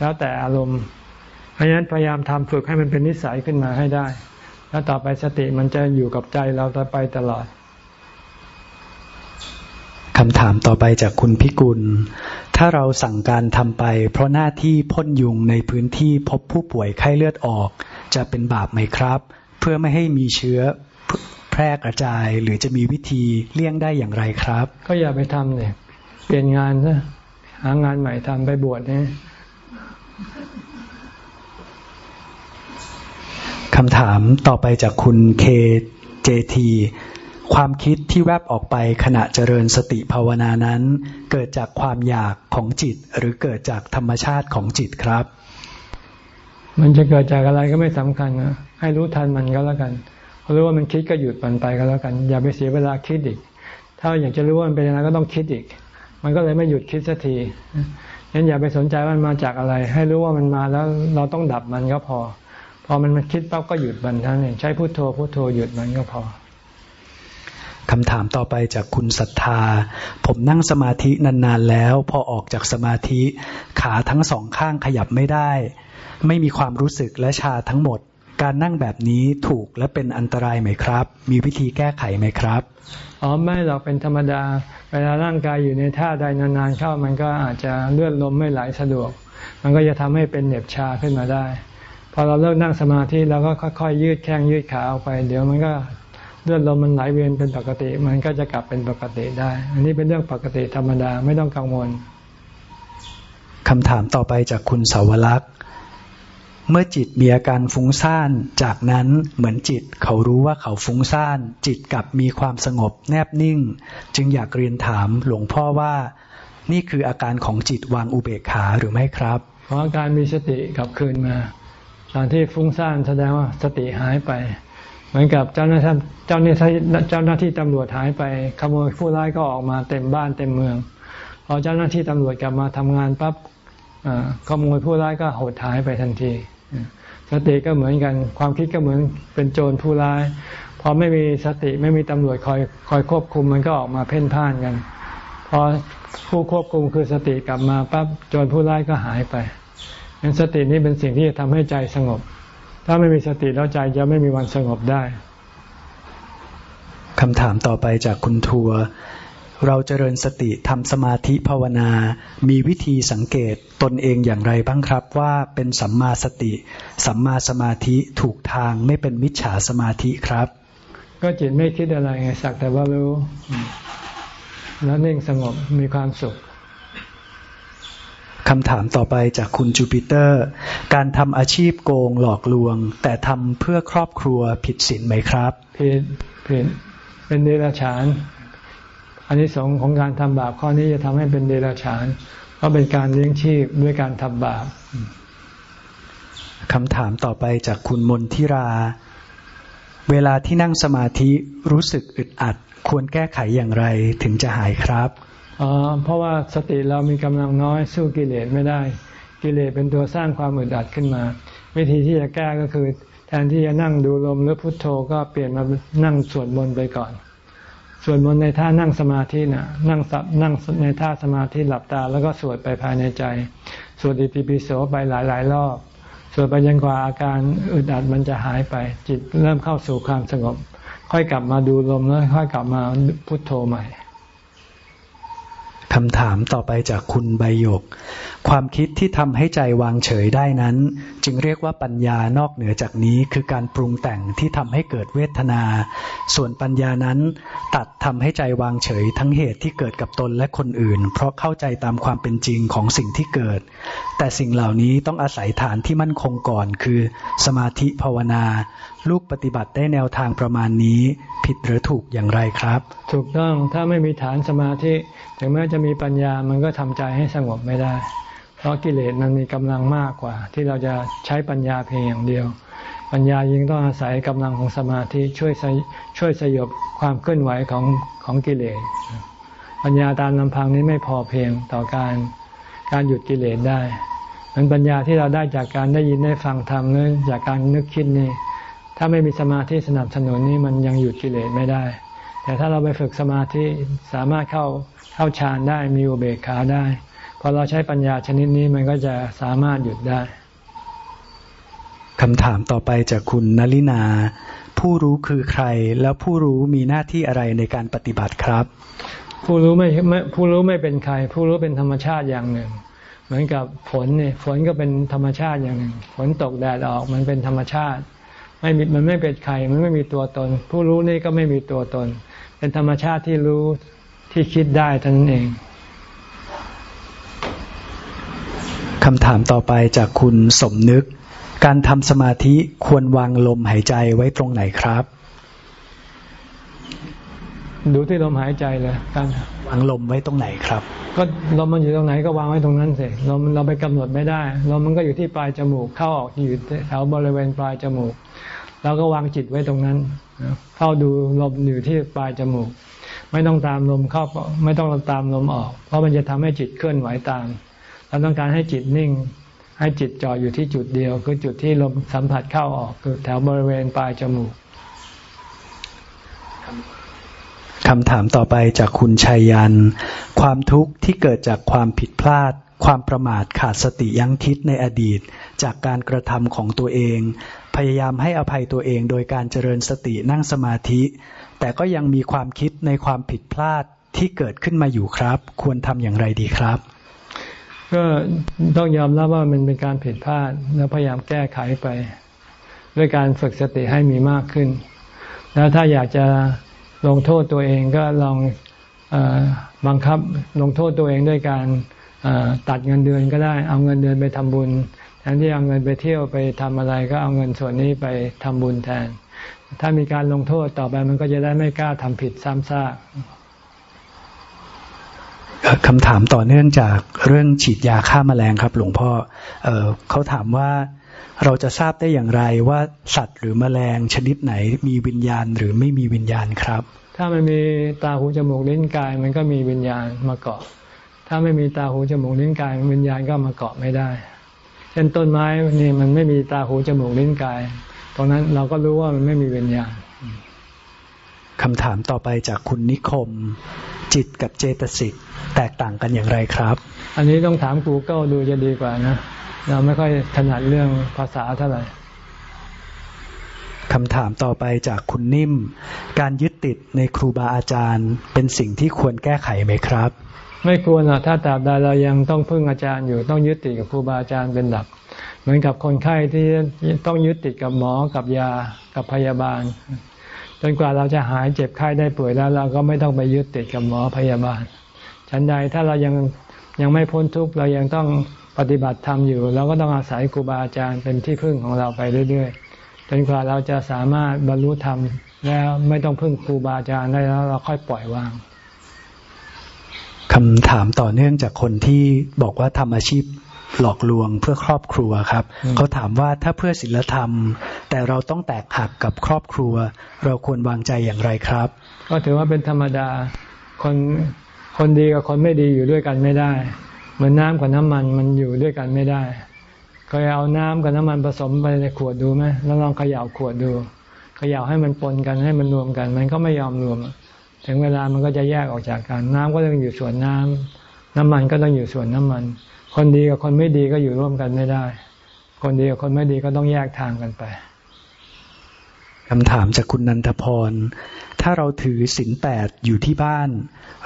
แล้วแต่อารมณ์ ราะฉะนั้นพยายามทำฝึกให้มันเป็นนิสัยขึ้นมาให้ได้ แล้วต่อไปสติมันจะอยู่กับใจเราต่อไปตลอดคำถามต่อไปจากคุณพิกุล ถ้าเราสั่งการทำไป เพราะหน้าที่พ่นยุงในพื้นที่พบผู้ป่วยไข้เลือดออก จะเป็นบาปไหมครับ เพื่อไม่ให้มีเชื้อแพร่กระจาย หรือจะมีวิธีเลี่ยงได้อย่างไรครับ ก็อย่าไปทำเลยเปลี่ยนงานซะหางานใหม่ทำไปบวชเนี่ย คำถามต่อไปจากคุณเคเจทีความคิดที่แวบออกไปขณะเจริญสติภาวนานั้น เกิดจากความอยากของจิต หรือเกิดจากธรรมชาติของจิตครับ มันจะเกิดจากอะไรก็ไม่สำคัญนะให้รู้ทันมันก็แล้วกันรู้ว่ามันคิดก็หยุดมันไปก็แล้วกัน อย่าไปเสียเวลาคิดอีก ถ้าอยากจะรู้ว่ามันเป็นยังไงก็ต้องคิดอีก มันก็เลยไม่หยุดคิดสักทีงั้นอย่าไปสนใจว่ามันมาจากอะไร ให้รู้ว่ามันมาแล้วเราต้องดับมันก็พอ พอมันมันคิดปั๊บก็หยุดมันทั้งนี้ใช้พุโทโธพุโทโธหยุดมันก็พอคำถามต่อไปจากคุณศรัทธา ผมนั่งสมาธินานๆแล้ว พอออกจากสมาธิ ขาทั้งสองข้างขยับไม่ได้ ไม่มีความรู้สึกและชาทั้งหมด การนั่งแบบนี้ถูกและเป็นอันตรายไหมครับ มีวิธีแก้ไขไหมครับอ๋อไม่หรอกเป็นธรรมดา เวลาร่างกายอยู่ในท่าใดนานๆเข้ามันก็อาจจะเลื่อนลมไม่ไหลสะดวก มันก็จะทำให้เป็นเหน็บชาขึ้นมาได้ พอเราเลิกนั่งสมาธิเราก็ค่อยๆยืดแข้งยืดขาออกไป เดี๋ยวมันก็เลือดลมมันไหลเวียนเป็นปกติ มันก็จะกลับเป็นปกติได้ อันนี้เป็นเรื่องปกติธรรมดาไม่ต้องกังวลคำถามต่อไปจากคุณสาวลักษณ์เมื่อจิตมีอาการฟุ้งซ่าน จากนั้นเหมือนจิตเขารู้ว่าเขาฟุ้งซ่าน จิตกลับมีความสงบแนบนิ่ง จึงอยากเรียนถามหลวงพ่อว่า นี่คืออาการของจิตวางอุเบกขาหรือไม่ครับเพราะอาการมีสติกลับคืนมา ตอนที่ฟุ้งซ่านแสดงว่าสติหายไป เหมือนกับเจ้าหน้าที่เจ้าหน้าที่เจ้าหน้าที่ตำรวจหายไปขโมยผู้ร้ายก็ออกมาเต็มบ้านเต็มเมืองพอเจ้าหน้าที่ตำรวจกลับมาทำงานปั๊บขโมยผู้ร้ายก็หดหายไปทันทีสติก็เหมือนกัน ความคิดก็เหมือนเป็นโจรผู้ร้ายพอไม่มีสติไม่มีตำรวจคอยคอยควบคุมมันก็ออกมาเพ่นพ่านกันพอผู้ควบคุมคือสติกลับมาปั๊บโจรผู้ร้ายก็หายไป งั้นสตินี้เป็นสิ่งที่จะทำให้ใจสงบ ถ้าไม่มีสติแล้วใจจะไม่มีวันสงบได้คำถามต่อไปจากคุณทัวเราเจริญสติทำสมาธิภาวนา มีวิธีสังเกตตนเองอย่างไรบ้างครับว่าเป็นสัมมาสติ สัมมาสมาธิถูกทางไม่เป็นมิจฉาสมาธิครับ ก็จิตไม่คิดอะไรไงสักแต่ว่ารู้ แล้วนิ่งสงบมีความสุข คำถามต่อไปจากคุณจูปิเตอร์ การทำอาชีพโกงหลอกลวง แต่ทำเพื่อครอบครัวผิดศีลไหมครับผิดผิดเป็นเดรัจฉานอันนี้สองของการทำบาปข้อนี้จะทำให้เป็นเดรัจฉาน เพราะเป็นการเลี้ยงชีพด้วยการทำบาปอคำถามต่อไปจากคุณมนทิรา เวลาที่นั่งสมาธิรู้สึกอึดอัด ควรแก้ไขอย่างไรถึงจะหายครับ อ๋อเพราะว่าสติเรามีกำลังน้อยสู้กิเลสไม่ได้ กิเลสเป็นตัวสร้างความอึดอัดขึ้นมา วิธีที่จะแก้ก็คือ แทนที่จะนั่งดูลมหรือพุทโธก็เปลี่ยนมานั่งสวดมนต์ไปก่อนสวดมนต์ในท่านั่งสมาธินะ่ะนั่งสับนั่งในท่าสมาธิหลับตา แล้วก็สวดไปภายในใจ สวดอิติปิโสไปหลายๆรอบ สวดไปจนกว่าอาการอึดอัดมันจะหายไป จิตเริ่มเข้าสู่ความสงบ ค่อยกลับมาดูลมแล้วค่อยกลับมาพุทโธใหม่ คำถามต่อไปจากคุณใบยกความคิดที่ทำให้ใจวางเฉยได้นั้น จึงเรียกว่าปัญญานอกเหนือจากนี้คือการปรุงแต่งที่ทำให้เกิดเวทนา ส่วนปัญญานั้นตัดทำให้ใจวางเฉยทั้งเหตุที่เกิดกับตนและคนอื่น เพราะเข้าใจตามความเป็นจริงของสิ่งที่เกิด แต่สิ่งเหล่านี้ต้องอาศัยฐานที่มั่นคงก่อนคือ สมาธิภาวนา ลูกปฏิบัติได้แนวทางประมาณนี้ ผิดหรือถูกอย่างไรครับ ถูกต้องถ้าไม่มีฐานสมาธิถึงแม้จะมีปัญญามันก็ทำใจให้สงบไม่ได้ เพราะกิเลสมันมีกำลังมากกว่า ที่เราจะใช้ปัญญาเพียงอย่างเดียว ปัญญายิ่งต้องอาศัยกำลังของสมาธิช่วยช่วยสยบความเคลื่อนไหวของของกิเลส ปัญญาตามลำพังนี้ไม่พอเพียงต่อการการหยุดกิเลสได้มันปัญญาที่เราได้จากการได้ยินได้ฟังธรรมหรือจากการนึกคิดนี่ถ้าไม่มีสมาธิสนับสนุนนี่มันยังหยุดกิเลสไม่ได้ แต่ถ้าเราไปฝึกสมาธิสามารถเข้าเข้าฌานได้มีอุเบกขาได้ พอเราใช้ปัญญาชนิดนี้มันก็จะสามารถหยุดได้คำถามต่อไปจากคุณนลินา ผู้รู้คือใคร แล้วผู้รู้มีหน้าที่อะไรในการปฏิบัติครับ ผู้รู้ไม่ผู้รู้ไม่เป็นใคร ผู้รู้เป็นธรรมชาติอย่างหนึ่ง เหมือนกับฝนเนี่ยฝนก็เป็นธรรมชาติอย่างหนึ่ง ฝนตกแดดออกมันเป็นธรรมชาติ ไม่มีมันไม่เป็นใคร มันไม่มีตัวตน ผู้รู้นี่ก็ไม่มีตัวตน เป็นธรรมชาติที่รู้ที่คิดได้ท่านเอง คำถามต่อไปจากคุณสมนึก การทำสมาธิควรวางลมหายใจไว้ตรงไหนครับ ดูที่ลมหายใจเลยการวางลมไว้ตรงไหนครับ ก็ลมมันอยู่ตรงไหนก็วางไว้ตรงนั้นสิลมเราไปกำหนดไม่ได้ลมมันก็อยู่ที่ปลายจมูกเข้าออกอยู่แถวบริเวณปลายจมูกเราก็วางจิตไว้ตรงนั้นเฝ้าดูลมอยู่ที่ปลายจมูก ไม่ต้องตามลมเข้าไม่ต้องตามลมออก เพราะมันจะทำให้จิตเคลื่อนไหวตาม เราต้องการให้จิตนิ่ง ให้จิตจ่ออยู่ที่จุดเดียว คือจุดที่ลมสัมผัสเข้าออกคือแถวบริเวณปลายจมูกคำถามต่อไปจากคุณชัยยัน ความทุกข์ที่เกิดจากความผิดพลาด ความประมาทขาดสติยั้งคิดในอดีต จากการกระทำของตัวเอง พยายามให้อภัยตัวเองโดยการเจริญสตินั่งสมาธิ แต่ก็ยังมีความคิดในความผิดพลาดที่เกิดขึ้นมาอยู่ครับ ควรทำอย่างไรดีครับ ก็ต้องยอมรับว่ามันเป็นการผิดพลาด แล้วพยายามแก้ไขไป ด้วยการฝึกสติให้มีมากขึ้น แล้วถ้าอยากจะลงโทษตัวเองก็ลองอบังคับลงโทษตัวเองด้วยการตัดเงินเดือนก็ได้ เอาเงินเดือนไปทำบุญแทนที่เอาเงินไปเที่ยวไปทำอะไรก็เอาเงินส่วนนี้ไปทำบุญแทน ถ้ามีการลงโทษต่อไปมันก็จะได้ไม่กล้าทำผิดซ้ำซาก คำถามต่อเนื่องจากเรื่องฉีดยาฆ่ามาแมลงครับ หลวงพ่อเออเขาถามว่าเราจะทราบได้อย่างไรว่าสัตว์หรือมแมลงชนิดไหนมีวิญญาณหรือไม่มีวิญญาณครับ ถ้ามันมีตาหูจมูกลิ้นกาย มันก็มีวิญญาณมาเกาะ ถ้าไม่มีตาหูจมูกลิ้นกายวิญญาณก็มาเกาะไม่ได้ เช่นต้นไม้นี่มันไม่มีตาหูจมูกลิ้นกาย ตรงนั้นเราก็รู้ว่ามันไม่มีวิญญาณคำถามต่อไปจากคุณนิคม จิตกับเจตสิกแตกต่างกันอย่างไรครับ อันนี้ต้องถาม Google ดูจะดีกว่านะ เราไม่ค่อยถนัดเรื่องภาษาเท่าไหร่คำถามต่อไปจากคุณนิ่ม การยึดติดในครูบาอาจารย์ เป็นสิ่งที่ควรแก้ไขไหมครับ ไม่ควรอะถ้าตราบใดเรายังต้องพึ่งอาจารย์อยู่ต้องยึดติดกับครูบาอาจารย์เป็นหลัก เหมือนกับคนไข้ที่ต้องยึดติดกับหมอกับยากับพยาบาล จนกว่าเราจะหายเจ็บไข้ได้ป่วยแล้ว เราก็ไม่ต้องไปยึดติดกับหมอพยาบาล ฉันใดถ้าเรายังยังไม่พ้นทุกข์เรายังต้องปฏิบัติธรรมอยู่ เราก็ต้องอาศัยครูบาอาจารย์เป็นที่พึ่งของเราไปเรื่อยๆ จนกว่าเราจะสามารถบรรลุธรรมแล้วไม่ต้องพึ่งครูบาอาจารย์ได้แล้วเราค่อยปล่อยวางคำถามต่อเนื่องจากคนที่บอกว่าทำอาชีพ หลอกลวงเพื่อครอบครัวครับเขาถามว่าถ้าเพื่อศีลธรรม แต่เราต้องแตกหักกับครอบครัว เราควรวางใจอย่างไรครับ ก็ถือว่าเป็นธรรมดาคนคนดีกับคนไม่ดีอยู่ด้วยกันไม่ได้ เหมือนน้ำกับน้ำมันมันอยู่ด้วยกันไม่ได้เคยเอาน้ำกับน้ำมันผสมไปในขวดดูไหมแล้วลองเขย่าขวดดูเขย่าให้มันปนกันให้มันรวมกัน มันก็ไม่ยอมรวม ถึงเวลามันก็จะแยกออกจากกัน น้ำก็ต้องอยู่ส่วนน้ำน้ำมันก็ต้องอยู่ส่วนน้ำมัน คนดีกับคนไม่ดีก็อยู่ร่วมกันไม่ได้ คนดีกับคนไม่ดีก็ต้องแยกทางกันไปคำถามจากคุณนันทพร ถ้าเราถือศีลแปดอยู่ที่บ้าน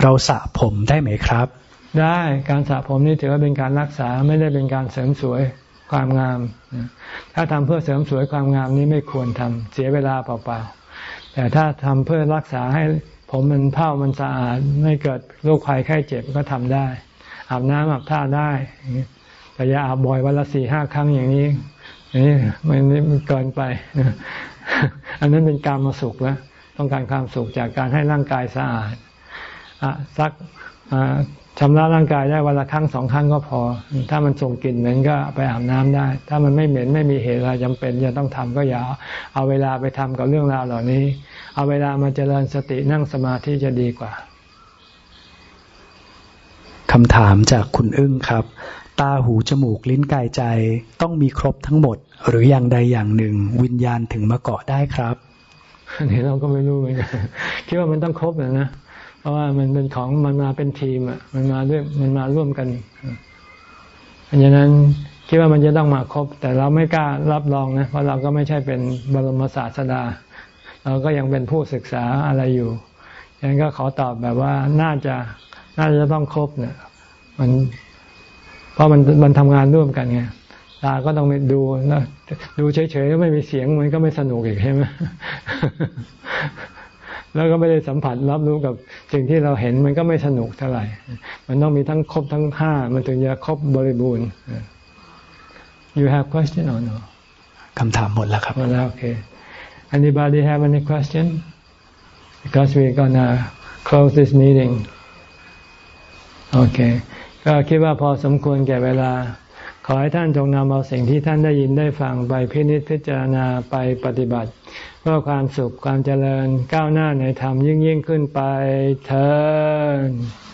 เราสระผมได้ไหมครับ ได้การสระผมนี่ถือว่าเป็นการรักษาไม่ได้เป็นการเสริมสวยความงาม ถ้าทำเพื่อเสริมสวยความงามนี้ไม่ควรทำเสียเวลาเปล่าๆ แต่ถ้าทำเพื่อรักษาให้ผมมันเผ้ามันสะอาด ไม่เกิดโรคภัยไข้เจ็บก็ทำได้ อาบน้ำอาบท่าได้แต่อย่าอาบบ่อยวันละสี่ห้าครั้งอย่างนี้นี่มันมันเกินไป อันนั้นเป็นการมาสุขแล้วต้องการความสุขจากการให้ร่างกายสะอาดสักชำระร่างกายได้วันละครั้งสองครั้งก็พอ ถ้ามันส่งกลิ่นเหม็นก็ไปอาบน้ำได้ ถ้ามันไม่เหม็นไม่มีเหตุอะไรจำเป็นจะต้องทำก็อย่าเอาเวลาไปทำกับเรื่องราวเหล่านี้ เอาเวลามาเจริญสตินั่งสมาธิจะดีกว่า คำถามจากคุณอึ้งครับ ตาหูจมูกลิ้นกายใจต้องมีครบทั้งหมด หรืออย่างใดอย่างหนึ่ง วิญญาณถึงมาเกาะได้ครับอันนี้เราก็ไม่รู้เหมือนกันคิดว่ามันต้องครบนะนะเพราะว่ามันเป็นของมันมาเป็นทีมอะมันมาด้วยมันมาร่วมกันเพราะฉะนั้นคิดว่ามันจะต้องมาครบ แต่เราไม่กล้ารับรองนะเพราะเราก็ไม่ใช่เป็นบรมศาสดา เราก็ยังเป็นผู้ศึกษาอะไรอยู่ฉะนั้นก็ขอตอบแบบว่าน่าจะ น่าจะต้องครบเนี่ยมัน เพราะมันมันทำงานร่วมกันไงตาก็ต้องไปดูนะดูเฉยๆไม่มีเสียงมันก็ไม่สนุกอีกใช่ไหมแล้วก็ไม่ได้สัมผัสรับรู้กับสิ่งที่เราเห็นมันก็ไม่สนุกเท่าไหร่ มันต้องมีทั้งครบทั้งห้ามันถึงจะครบบริบูรณ์ You have question or no คำถามหมดแล้วครับหมดแล้วโอเค Anybody have any question because we're gonna close this meeting โอเค ก็คิดว่าพอสมควรแก่เวลา ขอให้ท่านจงนำเอาสิ่งที่ท่านได้ยินได้ฟังไปพินิจพิจารณาไปปฏิบัติ เพื่อความสุขความเจริญก้าวหน้าในธรรมยิ่งยิ่งขึ้นไปเถิด